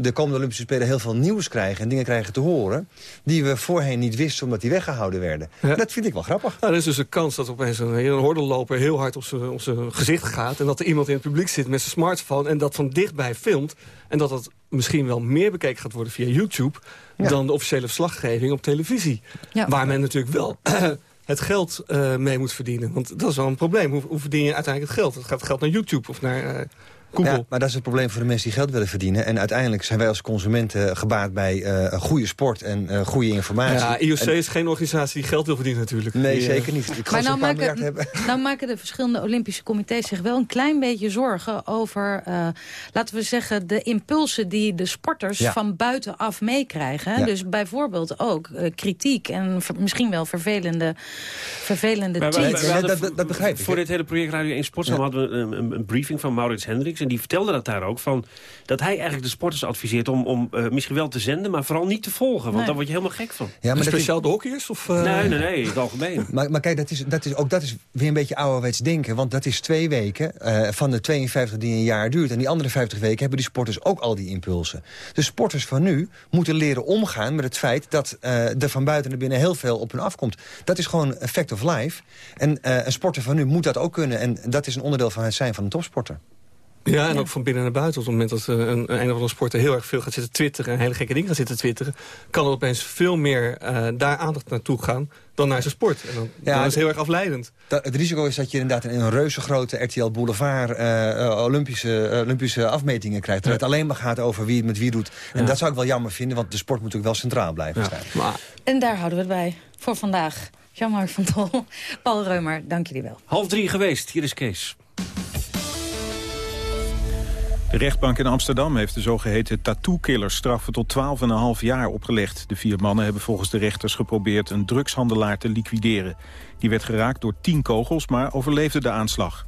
Speaker 18: de komende Olympische Spelen heel veel nieuws krijgen... en dingen krijgen te horen die we voorheen niet wisten omdat die weggehouden werden. Ja. Dat vind ik wel grappig.
Speaker 17: Nou, er is dus een kans dat opeens een, een hordelloper heel hard op zijn gezicht gaat... en dat er iemand in het publiek zit met zijn smartphone en dat van dichtbij filmt... en dat dat misschien wel meer bekeken gaat worden via YouTube... Ja. dan de officiële verslaggeving op televisie. Ja. Waar men natuurlijk wel het geld uh, mee moet verdienen. Want dat is wel een probleem. Hoe, hoe verdien je uiteindelijk het geld? Het gaat geld naar YouTube of naar... Uh,
Speaker 18: ja, maar dat is het probleem voor de mensen die geld willen verdienen. En uiteindelijk zijn wij als consumenten gebaat bij uh, een goede sport en uh, goede informatie.
Speaker 17: Ja, IOC en... is geen organisatie die geld wil verdienen natuurlijk.
Speaker 18: Nee, die, zeker niet. Ik
Speaker 2: maar nou maken, nou maken de verschillende Olympische comité's zich wel een klein beetje zorgen over, uh, laten we zeggen, de impulsen die de sporters ja. van buitenaf meekrijgen. Ja. Dus bijvoorbeeld ook kritiek en misschien wel vervelende, vervelende tweets.
Speaker 3: Dat, dat, dat, begrijp ik. Voor dit hele project Radio 1 Sports hadden we een, een, een briefing van Maurits Hendricks. En die vertelde dat daar ook. Van, dat hij eigenlijk de sporters adviseert om, om uh, misschien wel te zenden... maar vooral niet te volgen. Want nee. daar word je helemaal gek van.
Speaker 17: Ja, maar speciaal is... de hockeyers? Of,
Speaker 3: uh... Nee, nee, nee, het algemeen.
Speaker 18: maar, maar kijk, dat is, dat is, ook dat is weer een beetje ouderwets denken. Want dat is twee weken uh, van de 52 die een jaar duurt. En die andere 50 weken hebben die sporters ook al die impulsen. De sporters van nu moeten leren omgaan met het feit... dat er van buiten naar binnen heel veel op hun afkomt. Dat is gewoon een fact of life. En een sporter van nu moet dat ook kunnen. En dat is een onderdeel van het zijn van een topsporter.
Speaker 17: Ja, en ook van binnen naar buiten. Op het moment dat een, een, een of andere sporter heel erg veel gaat zitten twitteren... en hele gekke dingen gaat zitten twitteren... kan er opeens veel meer uh, daar aandacht naartoe gaan dan naar zijn sport. En dan, ja, dan is het heel erg afleidend.
Speaker 18: het risico is dat je inderdaad in een reuze grote RTL Boulevard... Uh, Olympische, Olympische afmetingen krijgt. Dat het alleen maar gaat over wie het met wie doet. En dat zou ik wel jammer vinden, want de sport moet ook wel centraal blijven staan.
Speaker 2: Maar... En daar houden we het bij voor vandaag. Jean-Marc van Tol, Paul Reumer, dank jullie wel.
Speaker 3: Half drie geweest, hier is Kees.
Speaker 4: De rechtbank in Amsterdam heeft de zogeheten tattoo-killers straffen tot 12,5 jaar opgelegd. De vier mannen hebben volgens de rechters geprobeerd een drugshandelaar te liquideren. Die werd geraakt door tien kogels, maar overleefde de aanslag.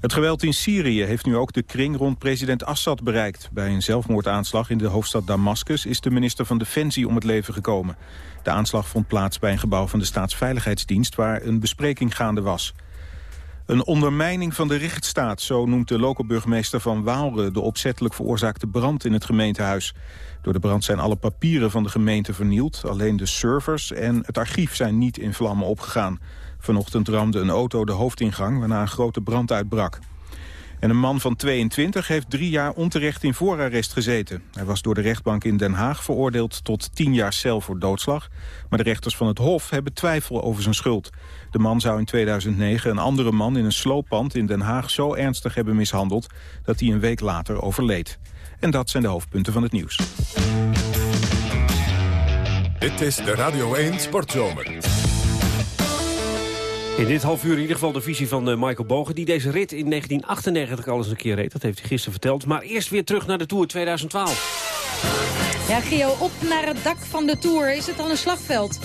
Speaker 4: Het geweld in Syrië heeft nu ook de kring rond president Assad bereikt. Bij een zelfmoordaanslag in de hoofdstad Damascus is de minister van Defensie om het leven gekomen. De aanslag vond plaats bij een gebouw van de Staatsveiligheidsdienst waar een bespreking gaande was. Een ondermijning van de rechtsstaat, zo noemt de lokale burgemeester van Waalre... de opzettelijk veroorzaakte brand in het gemeentehuis. Door de brand zijn alle papieren van de gemeente vernield. Alleen de servers en het archief zijn niet in vlammen opgegaan. Vanochtend ramde een auto de hoofdingang, waarna een grote brand uitbrak. En een man van 22 heeft drie jaar onterecht in voorarrest gezeten. Hij was door de rechtbank in Den Haag veroordeeld tot tien jaar cel voor doodslag. Maar de rechters van het Hof hebben twijfel over zijn schuld. De man zou in 2009 een andere man in een slooppand in Den Haag zo ernstig hebben mishandeld... dat hij een week later overleed. En dat zijn de hoofdpunten van het nieuws.
Speaker 1: Dit is de Radio 1 Sportzomer.
Speaker 3: In dit half uur in ieder geval de visie van uh, Michael Bogen... die deze rit in 1998 al eens een keer reed. Dat heeft hij gisteren verteld. Maar eerst weer terug naar de Tour 2012.
Speaker 2: Ja, Gio, op naar het dak van de Tour. Is het dan een slagveld?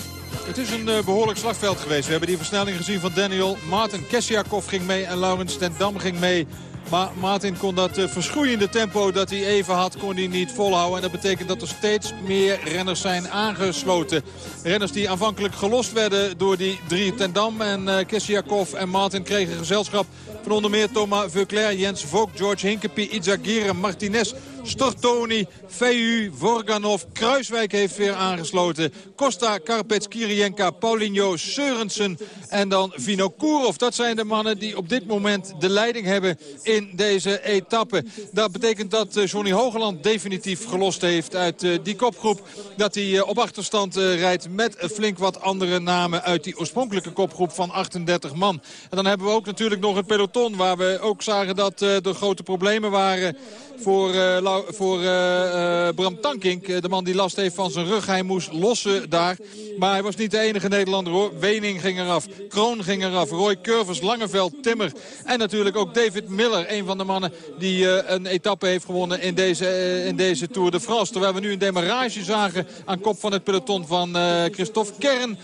Speaker 14: Het is een uh, behoorlijk slagveld geweest. We hebben die versnelling gezien van Daniel. Maarten Kessiakov ging mee en Laurens ten Dam ging mee. Maar Martin kon dat uh, verschroeiende tempo dat hij even had, kon hij niet volhouden. En dat betekent dat er steeds meer renners zijn aangesloten. Renners die aanvankelijk gelost werden door die drie Tendam en uh, Kessiakov en Martin kregen gezelschap van onder meer Thomas Veuclair, Jens Vogt, George Hinkepie, Itzagire, Martinez, Stortoni, Feu, Vorganov. Kruiswijk heeft weer aangesloten. Costa, Karpets, Kirienka, Paulinho, Seurensen en dan Vino Kurov. Dat zijn de mannen die op dit moment de leiding hebben in deze etappe. Dat betekent dat eh, Johnny Hogeland definitief gelost heeft uit eh, die kopgroep. Dat hij eh, op achterstand rijdt met flink wat andere namen uit die oorspronkelijke kopgroep van 38 man. En dan hebben we ook natuurlijk nog het peloton waar we ook zagen dat er grote problemen waren voor, uh, voor uh, Bram Tankink. de man die last heeft van zijn rug. Hij moest lossen daar. Maar hij was niet de enige Nederlander hoor. Wening ging eraf. Kroon ging eraf. Roy Curvers, Langeveld, Timmer. En natuurlijk ook David Miller. Een van de mannen die een etappe heeft gewonnen in deze, in deze Tour de France. Terwijl we nu een demarrage zagen aan kop van het peloton van Christophe Kern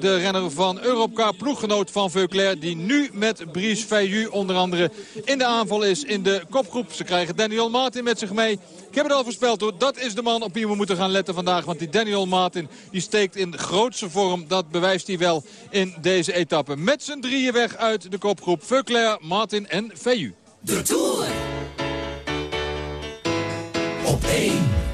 Speaker 14: de renner van Europcar, ploeggenoot van Veuclair... die nu met Brice Feiju onder andere in de aanval is in de kopgroep. Ze krijgen Daniel Martin met zich mee. Ik heb het al voorspeld hoor, dat is de man op wie we moeten gaan letten vandaag. Want die Daniel Martin die steekt in grootste vorm, dat bewijst hij wel in deze etappe. Met z'n drieën weg uit de kopgroep Veuclair, Martin en Feiju. De Tour. Op 1.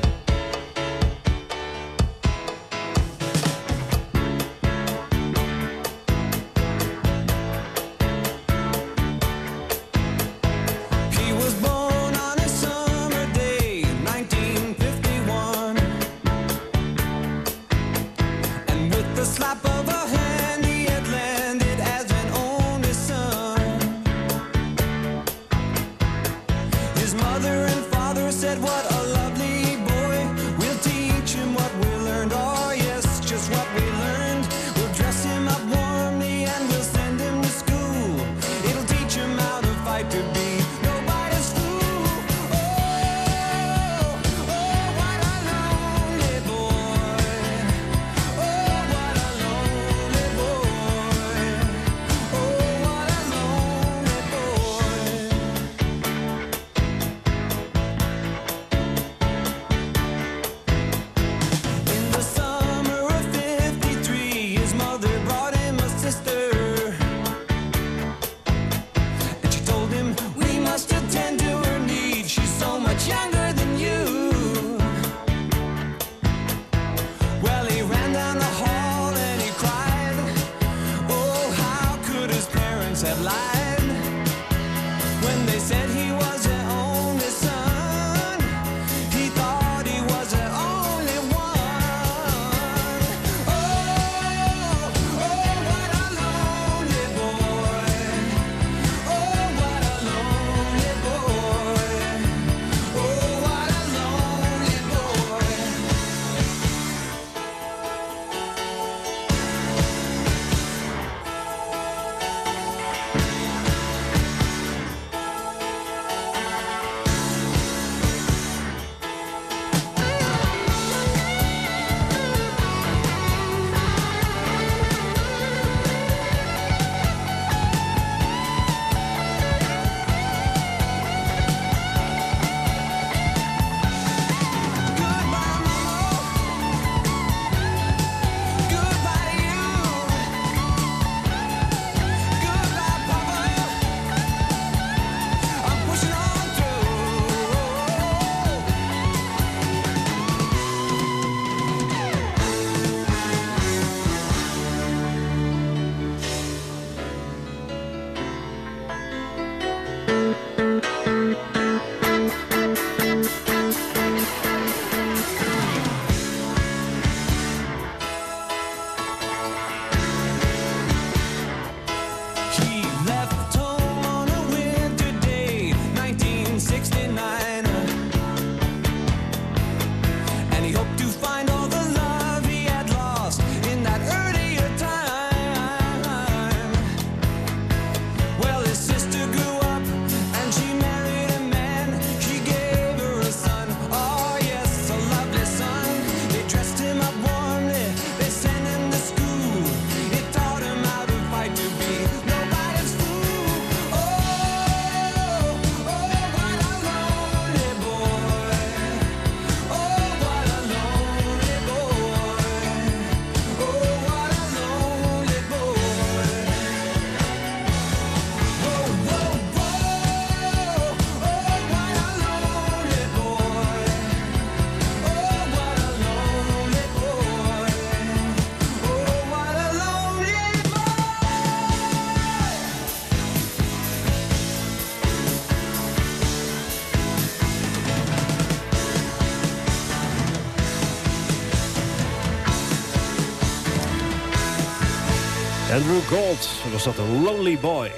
Speaker 3: Was dat een lonely boy.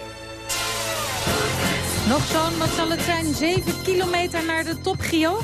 Speaker 2: Nog zo'n, wat zal het zijn, 7 kilometer naar de top, Gio?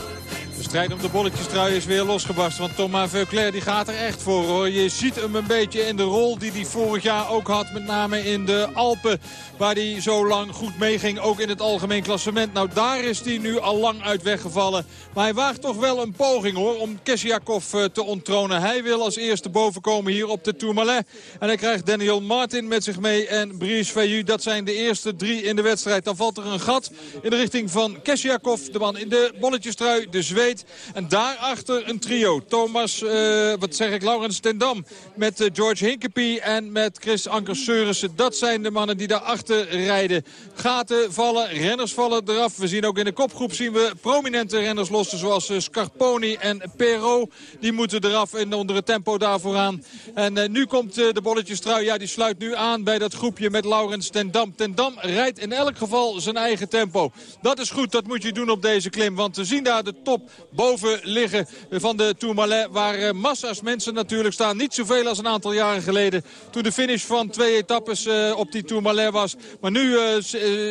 Speaker 14: Strijd om de bolletjestrui is weer losgebarsten. Want Thomas Veuclair die gaat er echt voor hoor. Je ziet hem een beetje in de rol die hij vorig jaar ook had. Met name in de Alpen. Waar hij zo lang goed meeging. Ook in het algemeen klassement. Nou daar is hij nu al lang uit weggevallen. Maar hij waagt toch wel een poging hoor. Om Kesjakov eh, te onttronen. Hij wil als eerste bovenkomen hier op de Tourmalet. En hij krijgt Daniel Martin met zich mee. En Brice Veillu. Dat zijn de eerste drie in de wedstrijd. Dan valt er een gat in de richting van Kesjakov. De man in de bolletjestrui. De Zweed. En daarachter een trio. Thomas, uh, wat zeg ik, Laurens Tendam met uh, George Hinkepie en met Chris Anker Seurissen. Dat zijn de mannen die daarachter rijden. Gaten vallen, renners vallen eraf. We zien ook in de kopgroep zien we prominente renners lossen zoals uh, Scarponi en Perot. Die moeten eraf en onder het tempo daarvoor aan. En nu komt de bolletjestrui. Ja, die sluit nu aan bij dat groepje met Laurens Tendam. Tendam rijdt in elk geval zijn eigen tempo. Dat is goed, dat moet je doen op deze klim. Want we zien daar de top boven liggen van de Tourmalet. Waar eh, massa's mensen natuurlijk staan. Niet zoveel als een aantal jaren geleden. Toen de finish van twee etappes eh, op die Tourmalet was. Maar nu eh,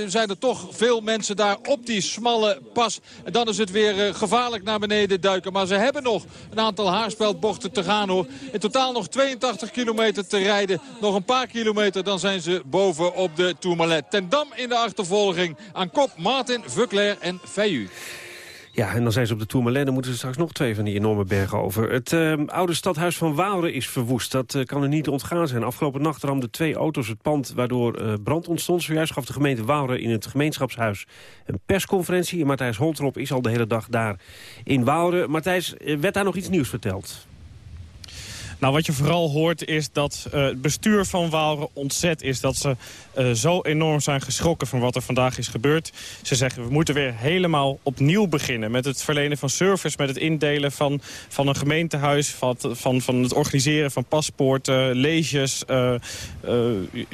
Speaker 14: zijn er toch veel mensen daar op die smalle pas. En dan is het weer gevaarlijk naar beneden duiken. Maar ze hebben nog een aantal haarspeldbochten te gaan hoor. In totaal nog 82 kilometer te rijden. Nog een paar kilometer dan zijn ze boven op de Tourmalet. Ten Dam in de achtervolging. Aan kop Martin, Vuckler en Feyu.
Speaker 3: Ja, en dan zijn ze op de Tourmalet. Dan moeten ze straks nog twee van die enorme bergen over. Het uh, oude stadhuis van Waalre is verwoest. Dat uh, kan er niet ontgaan zijn. Afgelopen nacht ramden twee auto's het pand waardoor uh, brand ontstond. Zojuist gaf de gemeente Waalre in het gemeenschapshuis een persconferentie. En Matthijs Holtrop is al de hele dag daar in Waalre. Matthijs, werd daar nog iets nieuws verteld?
Speaker 19: Nou, wat je vooral hoort is dat uh, het bestuur van Waalre ontzet is. Dat ze uh, zo enorm zijn geschrokken van wat er vandaag is gebeurd. Ze zeggen, we moeten weer helemaal opnieuw beginnen. Met het verlenen van service, met het indelen van, van een gemeentehuis... Van, van, van het organiseren van paspoorten, leges, uh,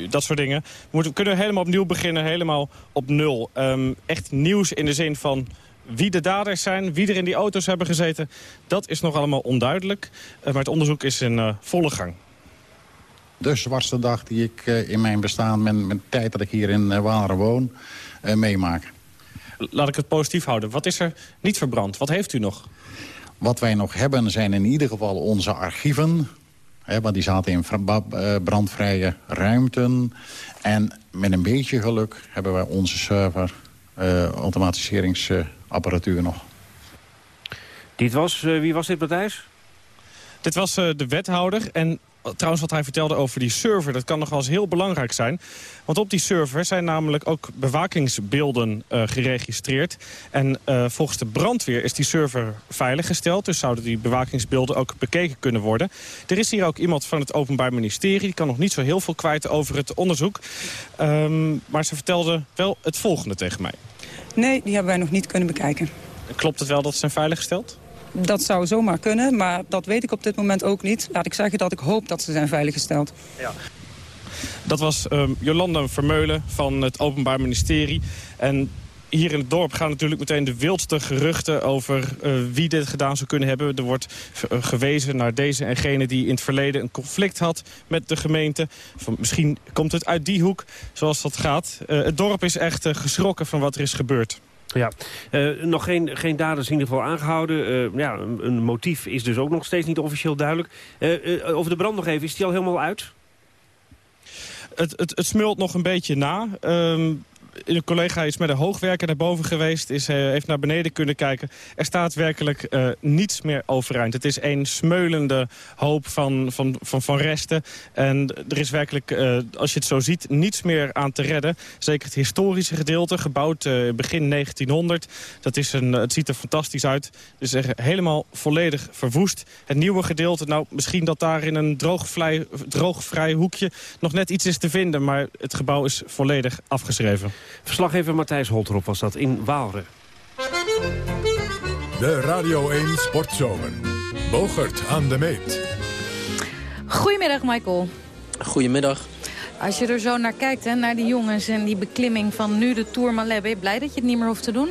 Speaker 19: dat soort dingen. We, moeten, kunnen helemaal opnieuw beginnen, helemaal op nul. Um, echt nieuws in de zin van wie de daders zijn, wie er in die auto's hebben gezeten... dat is nog allemaal onduidelijk. Uh, maar het onderzoek is in uh, volle gang.
Speaker 20: De zwartste dag die ik uh, in mijn bestaan, met, met de tijd dat ik hier in uh, Waalre woon, meemaak.
Speaker 19: Laat ik het positief houden. Wat is er niet verbrand? Wat heeft u nog?
Speaker 20: Wat wij nog hebben zijn in ieder geval onze archieven. Hè, want die zaten in brandvrije ruimten. En met een beetje geluk hebben wij onze server automatiseringssysteem apparatuur nog.
Speaker 3: Dit was, uh, wie was dit Matthijs?
Speaker 19: Dit was uh, de wethouder en trouwens wat hij vertelde over die server... dat kan nog wel eens heel belangrijk zijn. Want op die server zijn namelijk ook bewakingsbeelden uh, geregistreerd. En uh, volgens de brandweer is die server veiliggesteld. Dus zouden die bewakingsbeelden ook bekeken kunnen worden. Er is hier ook iemand van het Openbaar Ministerie. Die kan nog niet zo heel veel kwijt over het onderzoek. Um, maar ze vertelde wel het volgende tegen mij.
Speaker 21: Nee, die hebben wij nog niet kunnen bekijken.
Speaker 19: Klopt het wel dat ze zijn veiliggesteld?
Speaker 21: Dat zou zomaar kunnen, maar dat weet ik op dit moment ook niet. Laat ik zeggen dat ik hoop dat ze zijn veiliggesteld. Ja.
Speaker 19: Dat was um, Jolanda Vermeulen van het Openbaar Ministerie. En hier in het dorp gaan natuurlijk meteen de wildste geruchten over uh, wie dit gedaan zou kunnen hebben. Er wordt uh, gewezen naar deze en gene die in het verleden een conflict had met de gemeente. Van, misschien komt het uit die hoek, zoals dat gaat. Uh, het dorp is echt geschrokken van wat er is gebeurd.
Speaker 3: Ja, uh, nog geen, geen daders in ieder geval aangehouden. Uh, ja, een, een, motief is dus ook nog steeds niet officieel duidelijk. Uh, over de brand nog even, is die al helemaal uit?
Speaker 19: Het, het, het smult nog een beetje na. Um, een collega is met een hoogwerker naar boven geweest. Is, uh, heeft naar beneden kunnen kijken. Er staat werkelijk uh, niets meer overeind. Het is een smeulende hoop van, van, van, van resten. En er is werkelijk, uh, als je het zo ziet, niets meer aan te redden. Zeker het historische gedeelte, gebouwd begin 1900. Dat is een, het ziet er fantastisch uit. Dus helemaal volledig verwoest. Het nieuwe gedeelte, nou misschien dat daar in een droogvrij, droogvrij hoekje... nog net iets is te vinden, maar het gebouw is volledig afgeschreven.
Speaker 3: Verslaggever Matthijs Holtrop was dat in Waalre.
Speaker 1: De Radio 1 Sportzomer. Bogert aan de meet.
Speaker 2: Goedemiddag, Michael.
Speaker 22: Goedemiddag.
Speaker 2: Als je er zo naar kijkt, hè, naar die jongens en die beklimming van nu de Tour Malais... ben je blij dat je het niet meer hoeft te doen?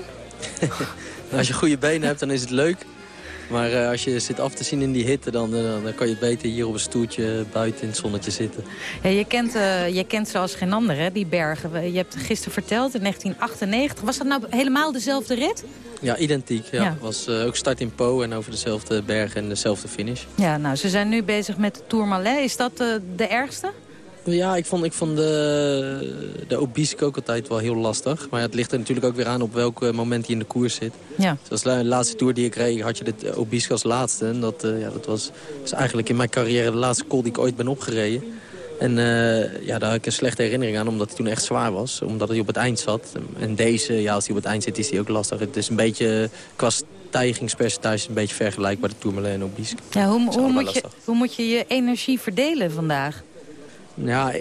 Speaker 22: Als je goede benen hebt, dan is het leuk.
Speaker 23: Maar uh, als je zit af te zien in die hitte, dan, uh, dan kan je beter hier op een stoeltje buiten in het zonnetje zitten.
Speaker 2: Ja, je, kent, uh, je kent zoals geen ander, hè, die bergen. Je hebt gisteren verteld, in 1998. Was dat nou helemaal dezelfde rit?
Speaker 23: Ja, identiek. Ja. ja. was ook start in Po en over dezelfde bergen en dezelfde finish.
Speaker 2: Ja, nou, ze zijn nu bezig met de Tourmalet. Is dat de ergste?
Speaker 23: Ja, ik vond, ik vond de, de ook altijd wel heel lastig. Maar het ligt er natuurlijk ook weer aan op welk moment hij in de koers zit. Ja. Zoals de laatste Tour die ik reed, had je de Obisque als laatste. En dat, uh, ja, dat was, was eigenlijk in mijn carrière de laatste call die ik ooit ben opgereden. En uh, ja, daar had ik een slechte herinnering aan, omdat hij toen echt zwaar was. Omdat hij op het eind zat. En deze, ja, als hij op het eind zit, is hij ook lastig. Het is een beetje, qua stijgingspercentage, een beetje vergelijkbaar de Tourmalet en Obisque.
Speaker 2: Ja, hoe, hoe, moet je, hoe moet je je energie verdelen vandaag?
Speaker 23: Ja,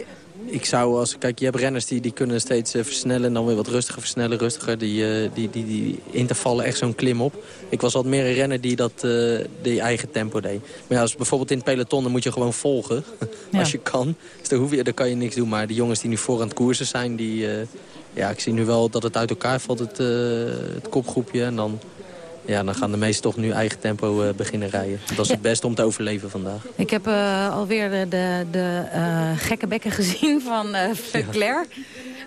Speaker 23: ik zou als... Kijk, je hebt renners die, die kunnen steeds uh, versnellen... en dan weer wat rustiger versnellen, rustiger. Die, uh, die, die, die intervallen echt zo'n klim op. Ik was wat meer een renner die dat uh, die eigen tempo deed. Maar ja, als bijvoorbeeld in het peloton... dan moet je gewoon volgen, ja. als je kan. Dus dan, hoef je, dan kan je niks doen. Maar de jongens die nu voor aan het koersen zijn... die, ja, ik zie nu wel dat het uit elkaar valt, het, het kopgroepje. En dan ja, dan gaan de meesten toch nu eigen tempo uh, beginnen rijden. Dat is het beste om te overleven vandaag.
Speaker 2: Ik heb uh, alweer de, de, de uh, gekke bekken gezien van uh, Veuclair. Ja.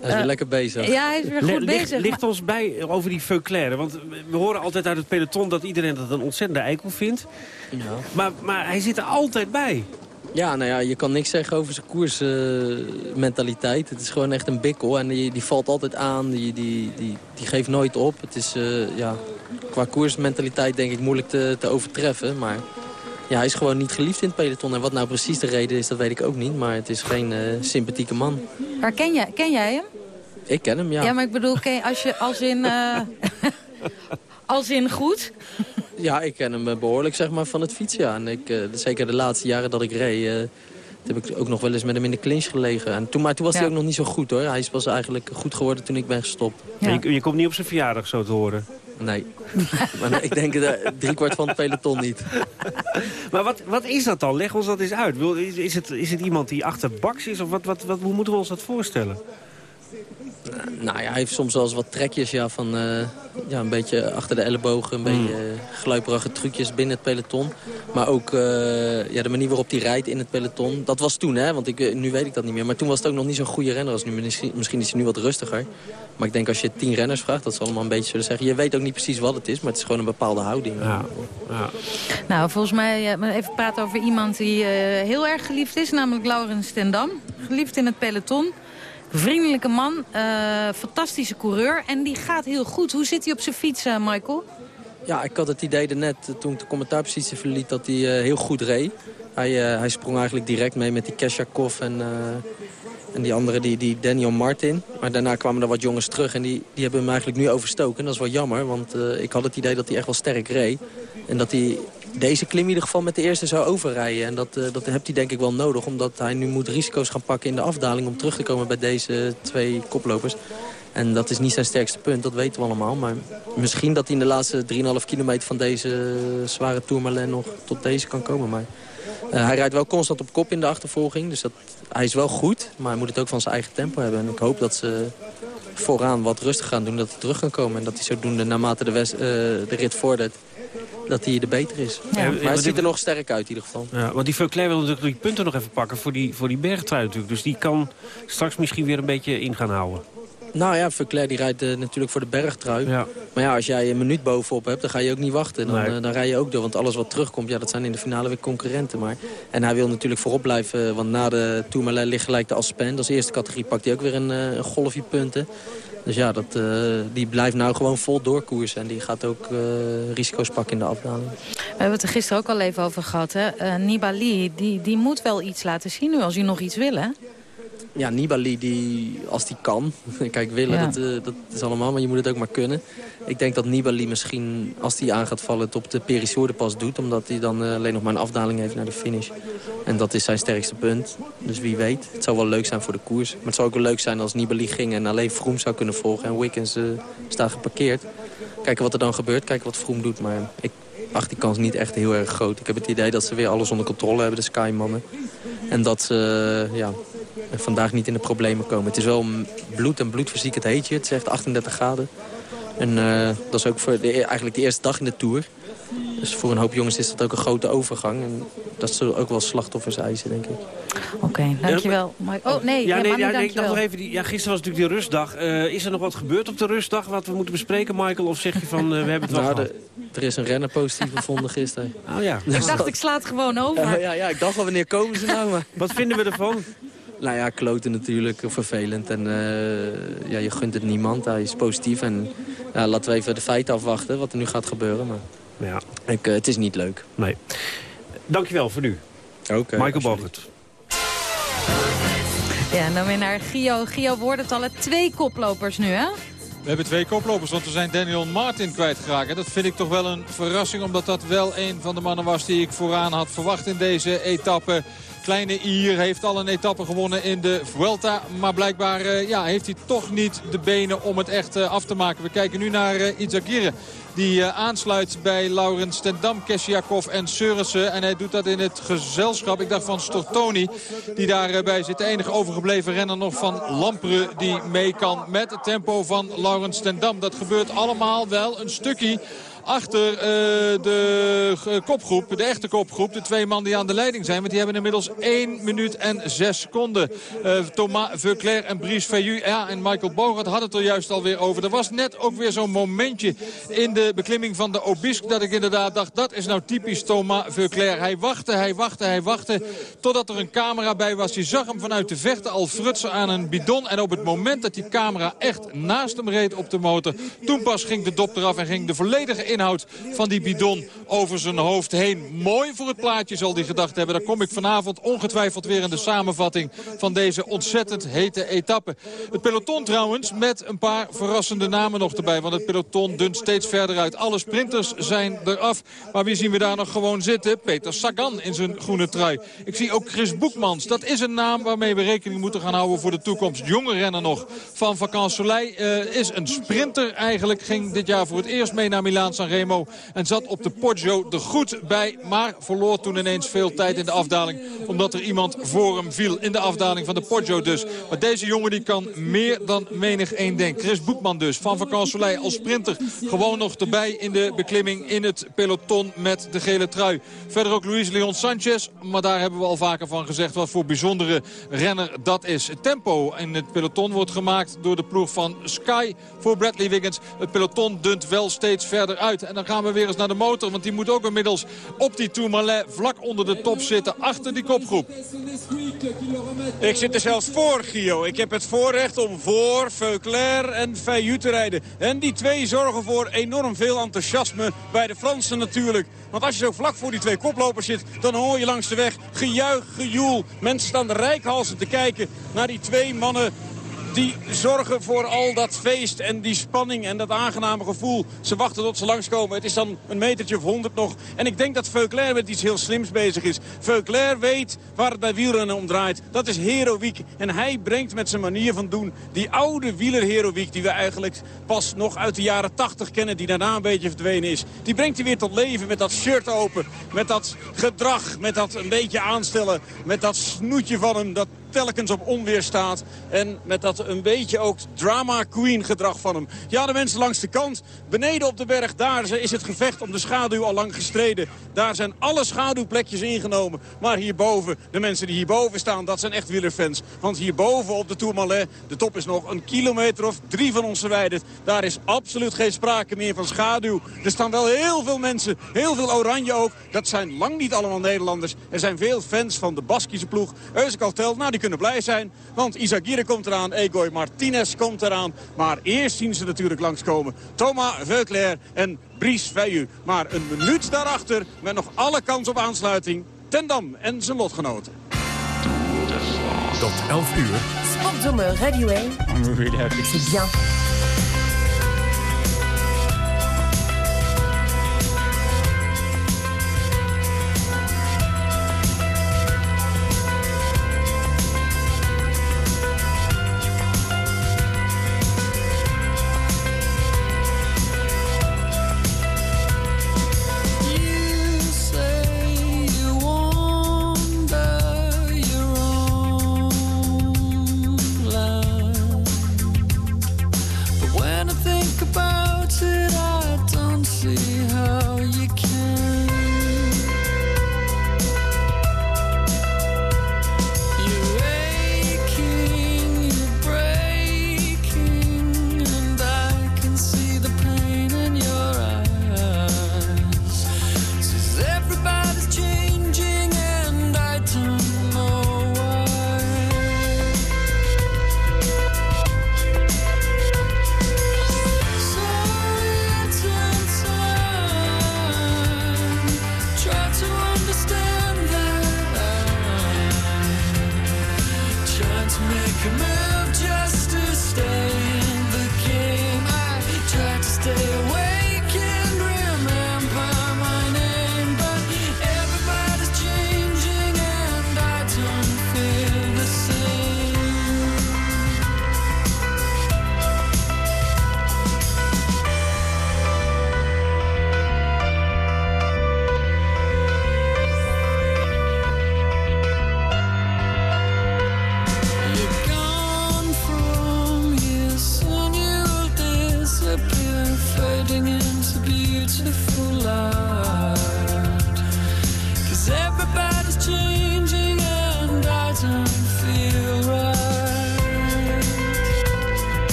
Speaker 23: Hij is weer lekker bezig.
Speaker 2: Ja, hij is weer goed
Speaker 3: ligt,
Speaker 2: bezig.
Speaker 3: Ligt ons bij over die Veuclair. Want we horen altijd uit het peloton dat iedereen dat een ontzettende eikel vindt. Ja. Maar, maar hij zit er altijd bij.
Speaker 23: Ja, nou ja, je kan niks zeggen over zijn koersmentaliteit. Uh, het is gewoon echt een bikkel en die, die valt altijd aan, die, die, die, die geeft nooit op. Het is uh, ja, qua koersmentaliteit denk ik moeilijk te, te overtreffen, maar ja, hij is gewoon niet geliefd in het peloton. En wat nou precies de reden is, dat weet ik ook niet, maar het is geen uh, sympathieke man.
Speaker 2: Maar ken jij, ken jij hem?
Speaker 23: Ik ken hem, ja.
Speaker 2: Ja, maar ik bedoel, als je als in... als in goed?
Speaker 23: Ja, ik ken hem eh, behoorlijk zeg maar, van het fietsen. Ja. En ik, uh, zeker de laatste jaren dat ik reed... Uh, heb ik ook nog wel eens met hem in de clinch gelegen. En toen, maar toen was ja. hij ook nog niet zo goed hoor. Hij is pas eigenlijk goed geworden toen ik ben gestopt.
Speaker 3: Ja. Je, je, komt niet op zijn verjaardag zo te horen?
Speaker 23: Nee. maar nee, ik denk uh, driekwart van het peloton niet.
Speaker 3: maar wat, wat is dat dan? Leg ons dat eens uit. Is, is, het, is het iemand die achter baks is? Of wat, wat, wat, hoe moeten we ons dat voorstellen?
Speaker 23: Nou ja, hij heeft soms wel eens wat trekjes ja, van uh, ja, een beetje achter de ellebogen. Een mm. beetje uh, gluiperige trucjes binnen het peloton. Maar ook uh, ja, de manier waarop hij rijdt in het peloton. Dat was toen, hè, want ik, nu weet ik dat niet meer. Maar toen was het ook nog niet zo'n goede renner als nu. Misschien, misschien is hij nu wat rustiger. Maar ik denk als je tien renners vraagt, dat ze allemaal een beetje zullen zeggen. Je weet ook niet precies wat het is, maar het is gewoon een bepaalde houding. Ja.
Speaker 3: ja.
Speaker 2: Nou, volgens mij even praten over iemand die heel erg geliefd is. Namelijk Laurens Tendam. Geliefd in het peloton. Vriendelijke man, uh, fantastische coureur. En die gaat heel goed. Hoe zit hij op zijn fiets, uh, Michael?
Speaker 23: Ja, ik had het idee net toen ik de commentaarpositie verliet dat hij heel goed reed. Hij, hij sprong eigenlijk direct mee met die Keshakov en, en die andere, die, die Daniel Martin. Maar daarna kwamen er wat jongens terug en die, die hebben hem eigenlijk nu overstoken. Dat is wel jammer, want ik had het idee dat hij echt wel sterk reed. En dat hij deze klim in ieder geval met de eerste zou overrijden. En dat, uh, dat heeft hij denk ik wel nodig. Omdat hij nu moet risico's gaan pakken in de afdaling... om terug te komen bij deze twee koplopers. En dat is niet zijn sterkste punt, dat weten we allemaal. Maar misschien dat hij in de laatste 3,5 kilometer van deze zware Tourmalet nog tot deze kan komen. Maar uh, hij rijdt wel constant op kop in de achtervolging. Dus dat, hij is wel goed, maar hij moet het ook van zijn eigen tempo hebben. En ik hoop dat ze vooraan wat rustig gaan doen, dat hij terug kan komen. En dat hij zodoende naarmate de, uh, de rit vordert dat hij er beter is. Ja. Maar hij ziet er nog sterk uit in ieder geval.
Speaker 3: Ja, want die Veuclair wil natuurlijk die punten nog even pakken voor die, voor die bergtrui natuurlijk. Dus die kan straks misschien weer een beetje in gaan houden.
Speaker 23: Nou ja, Verclair die rijdt uh, natuurlijk voor de bergtrui. Ja. Maar ja, als jij een minuut bovenop hebt, dan ga je ook niet wachten. Dan, nee. uh, dan rij je ook door, want alles wat terugkomt, ja, dat zijn in de finale weer concurrenten. Maar. En hij wil natuurlijk voorop blijven, want na de Tourmalet ligt gelijk de Aspen. Als eerste categorie pakt hij ook weer een, uh, een golfje punten. Dus ja, dat, uh, die blijft nou gewoon vol doorkoersen. En die gaat ook uh, risico's pakken in de afdaling.
Speaker 2: We hebben het er gisteren ook al even over gehad. Hè? Uh, Nibali, die, die moet wel iets laten zien nu als hij nog iets wil, hè?
Speaker 23: Ja, Nibali, die, als die kan. Kijk, willen, ja. dat, uh, dat is allemaal, maar je moet het ook maar kunnen. Ik denk dat Nibali misschien, als hij aan gaat vallen, het op de Perisourde pas doet. Omdat hij dan uh, alleen nog maar een afdaling heeft naar de finish. En dat is zijn sterkste punt. Dus wie weet. Het zou wel leuk zijn voor de koers. Maar het zou ook wel leuk zijn als Nibali ging en alleen Vroom zou kunnen volgen. En Wiggins uh, staat geparkeerd. Kijken wat er dan gebeurt, kijken wat Vroom doet. Maar ik acht die kans niet echt heel erg groot. Ik heb het idee dat ze weer alles onder controle hebben, de Sky-mannen. En dat ze ja, vandaag niet in de problemen komen. Het is wel bloed en bloedfysiek het heetje. Het is echt 38 graden. En uh, dat is ook voor de, eigenlijk de eerste dag in de Tour. Dus voor een hoop jongens is dat ook een grote overgang. En dat zullen ook wel slachtoffers eisen, denk ik.
Speaker 2: Oké, dankjewel. oh, nee,
Speaker 3: ja, nee, ja, nee, ik dacht nog even, die, ja, gisteren was natuurlijk die rustdag. Eh, is er nog wat gebeurd op de rustdag wat we moeten bespreken, Michael? Of zeg je van, eh, we hebben het wel
Speaker 23: Nou, de- er is een renner positief gevonden gisteren.
Speaker 3: Oh ja.
Speaker 2: Ik dacht, ik sla het gewoon over.
Speaker 23: Ja, ja, ja, ik dacht wel, wanneer komen ze nou? Maar...
Speaker 3: Wat vinden we ervan?
Speaker 23: Nou ja, kloten natuurlijk, vervelend. En eh, ja, je gunt het niemand, hij is positief. En ja, laten we even de feiten afwachten, wat er nu gaat gebeuren. Maar
Speaker 3: ja.
Speaker 23: ik, eh, het is niet leuk.
Speaker 3: Nee. Dankjewel voor nu.
Speaker 23: Oké.
Speaker 3: Michael Bogert.
Speaker 2: Ja, en dan weer naar Gio. Gio wordt het al twee koplopers nu, hè?
Speaker 14: We hebben twee koplopers, want we zijn Daniel Martin kwijtgeraakt. En dat vind ik toch wel een verrassing, omdat dat wel een van de mannen was die ik vooraan had verwacht in deze etappe. Kleine Ier heeft al een etappe gewonnen in de Vuelta. Maar blijkbaar eh, ja, heeft hij toch niet de benen om het echt eh, af te maken. We kijken nu naar uh, Izagirre. Die eh, aansluit bij Laurens ten Dam, Keshiakov en Seurissen. En hij doet dat in het gezelschap, ik dacht van Stortoni, die daarbij zit. De enige overgebleven renner nog van Lampre die mee kan met het tempo van Laurens ten Dam. Dat gebeurt allemaal wel een stukje achter uh, de uh, kopgroep, de echte kopgroep. De twee man die aan de leiding zijn. Want die hebben inmiddels 1 minuut en 6 seconden. Uh, Thomas Veuclair en Brice Feyu. Ja, en Michael Bogart had het er juist alweer over. Er was net ook weer zo'n momentje in de beklimming van de Obisque... dat ik inderdaad dacht, dat is nou typisch Thomas Veuclair. Hij wachtte, hij wachtte, hij wachtte... totdat er een camera bij was. Je zag hem vanuit de vechten al frutsen aan een bidon. En op het moment dat die camera echt naast hem reed op de motor... toen pas ging de dop eraf en ging de volledige inhoud van die bidon over zijn hoofd heen. Mooi voor het plaatje zal hij gedacht hebben. Daar kom ik vanavond ongetwijfeld weer in de samenvatting van deze ontzettend hete etappe. Het peloton trouwens met een paar verrassende namen nog erbij. Want het peloton dunt steeds verder uit. Alle sprinters zijn eraf. Maar wie zien we daar nog gewoon zitten? Peter Sagan in zijn groene trui. Ik zie ook Chris Boekmans. Dat is een naam waarmee we rekening moeten gaan houden voor de toekomst. Jonge renner nog van Vacan Soleil. Uh, is een sprinter eigenlijk. Ging dit jaar voor het eerst mee naar Milaan En zat op de Poggio er goed bij. Maar verloor toen ineens veel tijd in de afdaling. Omdat er iemand voor hem viel in de afdaling van de Poggio dus. Maar deze jongen die kan meer dan menig één denkt. Chris Boekman dus van Soleil als sprinter. Gewoon nog erbij in de beklimming in het peloton met de gele trui. Verder ook Luis Leon Sanchez. Maar daar hebben we al vaker van gezegd wat voor bijzondere renner dat is. Het tempo in het peloton wordt gemaakt door de ploeg van Sky voor Bradley Wiggins. Het peloton dunt wel steeds verder uit. En dan gaan we weer eens naar de motor. Want die moet ook inmiddels op die Tourmalet vlak onder de top zitten. Achter die kopgroep.
Speaker 24: Ik zit er zelfs voor, Gio. Ik heb het voorrecht om voor Veuclair en Fayou te rijden. En die twee zorgen voor enorm veel enthousiasme bij de Fransen natuurlijk. Want als je zo vlak voor die twee koplopers zit, dan hoor je langs de weg gejuich, gejoel. Mensen staan rijkhalsen te kijken naar die twee mannen die zorgen voor al dat feest en die spanning en dat aangename gevoel. Ze wachten tot ze langskomen. Het is dan een metertje of honderd nog. En ik denk dat Veuclair met iets heel slims bezig is. Veuclair weet waar het bij wielrennen om draait. Dat is heroïek. En hij brengt met zijn manier van doen die oude wielerheroïek... die we eigenlijk pas nog uit de jaren tachtig kennen... die daarna een beetje verdwenen is. Die brengt hij weer tot leven met dat shirt open. Met dat gedrag, met dat een beetje aanstellen. Met dat snoetje van hem, dat telkens op onweer staat. En met dat een beetje ook drama queen gedrag van hem. Ja, de mensen langs de kant. Beneden op de berg, daar is het gevecht om de schaduw al lang gestreden. Daar zijn alle schaduwplekjes ingenomen. Maar hierboven, de mensen die hierboven staan, dat zijn echt wielerfans. Want hierboven op de Tourmalet, de top is nog een kilometer of drie van ons verwijderd. Daar is absoluut geen sprake meer van schaduw. Er staan wel heel veel mensen, heel veel oranje ook. Dat zijn lang niet allemaal Nederlanders. Er zijn veel fans van de Baskische ploeg. Euskel telt, nou die kunnen blij zijn. Want Isagire komt eraan, Egoy Martinez komt eraan. Maar eerst zien ze natuurlijk langskomen. Thomas Veuclair en Brice Veillu. Maar een minuut daarachter met nog alle kans op aansluiting. Tendam en zijn lotgenoten.
Speaker 1: Tot 11 uur.
Speaker 22: Sportzomer Radio 1. C'est bien.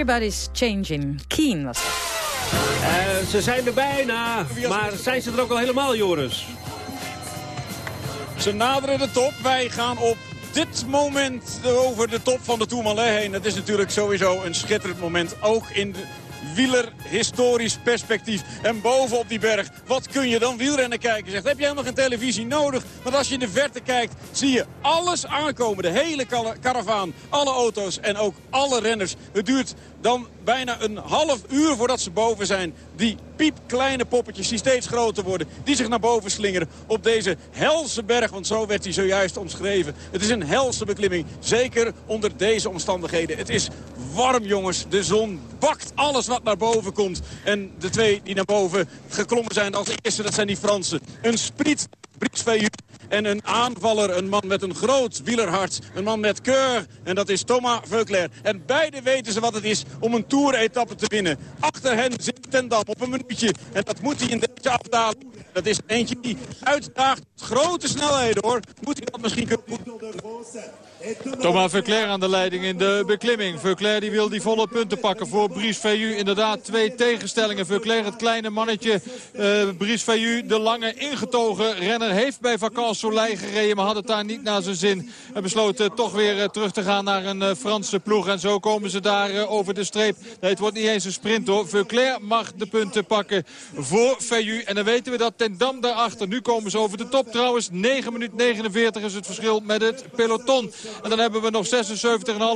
Speaker 25: Everybody's changing.
Speaker 2: Keen was dat.
Speaker 3: Eh, ze zijn er bijna, maar zijn ze er ook al helemaal, Joris?
Speaker 24: Ze naderen de top. Wij gaan op dit moment over de top van de Tourmalet heen. Het is natuurlijk sowieso een schitterend moment. Ook in de wieler historisch perspectief. En boven op die berg, wat kun je dan wielrennen kijken? Zegt, heb je helemaal geen televisie nodig? Want als je in de verte kijkt, zie je alles aankomen. De hele karavaan, alle auto's en ook alle renners. Het duurt dan bijna een half uur voordat ze boven zijn. Die piepkleine poppetjes die steeds groter worden. Die zich naar boven slingeren op deze helse berg. Want zo werd hij zojuist omschreven. Het is een helse beklimming. Zeker onder deze omstandigheden. Het is warm jongens. De zon bakt alles wat naar boven komt. En de twee die naar boven geklommen zijn als eerste, dat zijn die Fransen. Een spriet, Veillut. En een aanvaller, een man met een groot wielerhart. Een man met keur. En dat is Thomas Veuclair. En beide weten ze wat het is om een Tour-etappe te winnen. Achter hen zit Ten Dam op een minuutje. En dat moet hij in deze afdaling. Dat is eentje die uitdaagt grote snelheden hoor. Moet hij dat misschien kunnen
Speaker 14: Thomas Verclair aan de leiding in de beklimming. Verclair die wil die volle punten pakken voor Brice Veillu. Inderdaad twee tegenstellingen. Verclair het kleine mannetje. eh Brice Veillu de lange ingetogen renner. Heeft bij Vacances Soleil gereden. Maar had het daar niet naar zijn zin. En besloot eh, toch weer eh, terug te gaan naar een Franse ploeg. En zo komen ze daar over de streep. Nee, het wordt niet eens een sprint hoor. Verclair mag de punten pakken voor Veillu. En dan weten we dat Ten Dam daarachter. Nu komen ze over de top trouwens. 9 minuten 49 is het verschil met het peloton. En dan hebben we nog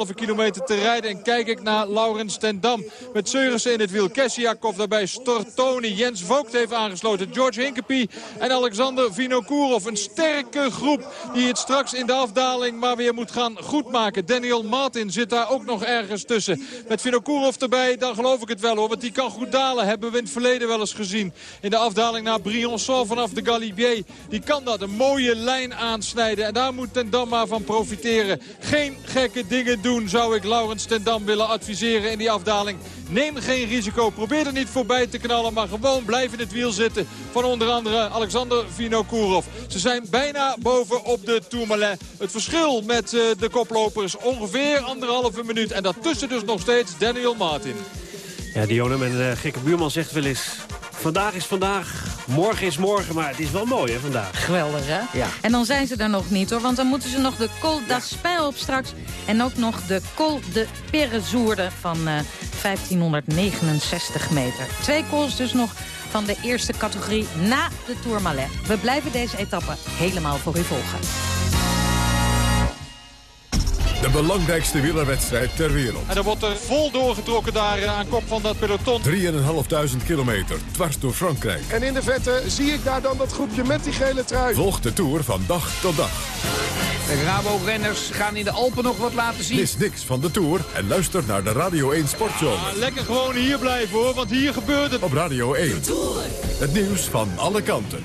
Speaker 14: 76,5 kilometer te rijden. En kijk ik naar Laurens ten Dam. Met Seurissen in het wiel. Kessiakov daarbij. Stortoni. Jens Vogt heeft aangesloten. George Hinkepie en Alexander Vinokourov. Een sterke groep die het straks in de afdaling maar weer moet gaan goedmaken. Daniel Martin zit daar ook nog ergens tussen. Met Vinokourov erbij, dan geloof ik het wel hoor. Want die kan goed dalen. Hebben we in het verleden wel eens gezien. In de afdaling naar Briançon vanaf de Galibier. Die kan dat. Een mooie lijn aansnijden. En daar moet ten Dam maar van profiteren. Geen gekke dingen doen zou ik Laurens ten Dam willen adviseren in die afdaling. Neem geen risico. Probeer er niet voorbij te knallen. Maar gewoon blijf in het wiel zitten. Van onder andere Alexander Vinokourov. Ze zijn bijna boven op de Tourmalet. Het verschil met eh, de koplopers ongeveer anderhalve minuut. En daartussen dus nog steeds Daniel Martin.
Speaker 3: Ja, Dionne, mijn eh, gekke buurman zegt wel eens... Vandaag is vandaag, morgen is morgen, maar het is wel mooi hè, vandaag.
Speaker 2: Geweldig, hè?
Speaker 3: Ja.
Speaker 2: En dan zijn ze er nog niet, hoor. Want dan moeten ze nog de Col d'Aspin op straks. En ook nog de Col de Perezourde van eh, 1569 meter. Twee cols dus nog van de eerste categorie na de Tourmalet. We blijven deze etappe helemaal voor u volgen.
Speaker 1: De belangrijkste wielerwedstrijd ter wereld.
Speaker 14: En er wordt er vol doorgetrokken daar eh, aan kop van dat peloton.
Speaker 1: 3.500 kilometer, dwars door Frankrijk.
Speaker 26: En in de vette zie ik daar dan dat groepje met die gele trui.
Speaker 1: Volg de Tour van dag tot dag.
Speaker 26: De Rabo-renners gaan in de Alpen nog wat laten zien.
Speaker 1: Mis niks van de Tour en luister naar de Radio 1 Sportzomer.
Speaker 14: lekker gewoon hier blijven hoor, want hier gebeurt het.
Speaker 1: Op Radio 1. Het nieuws van alle kanten.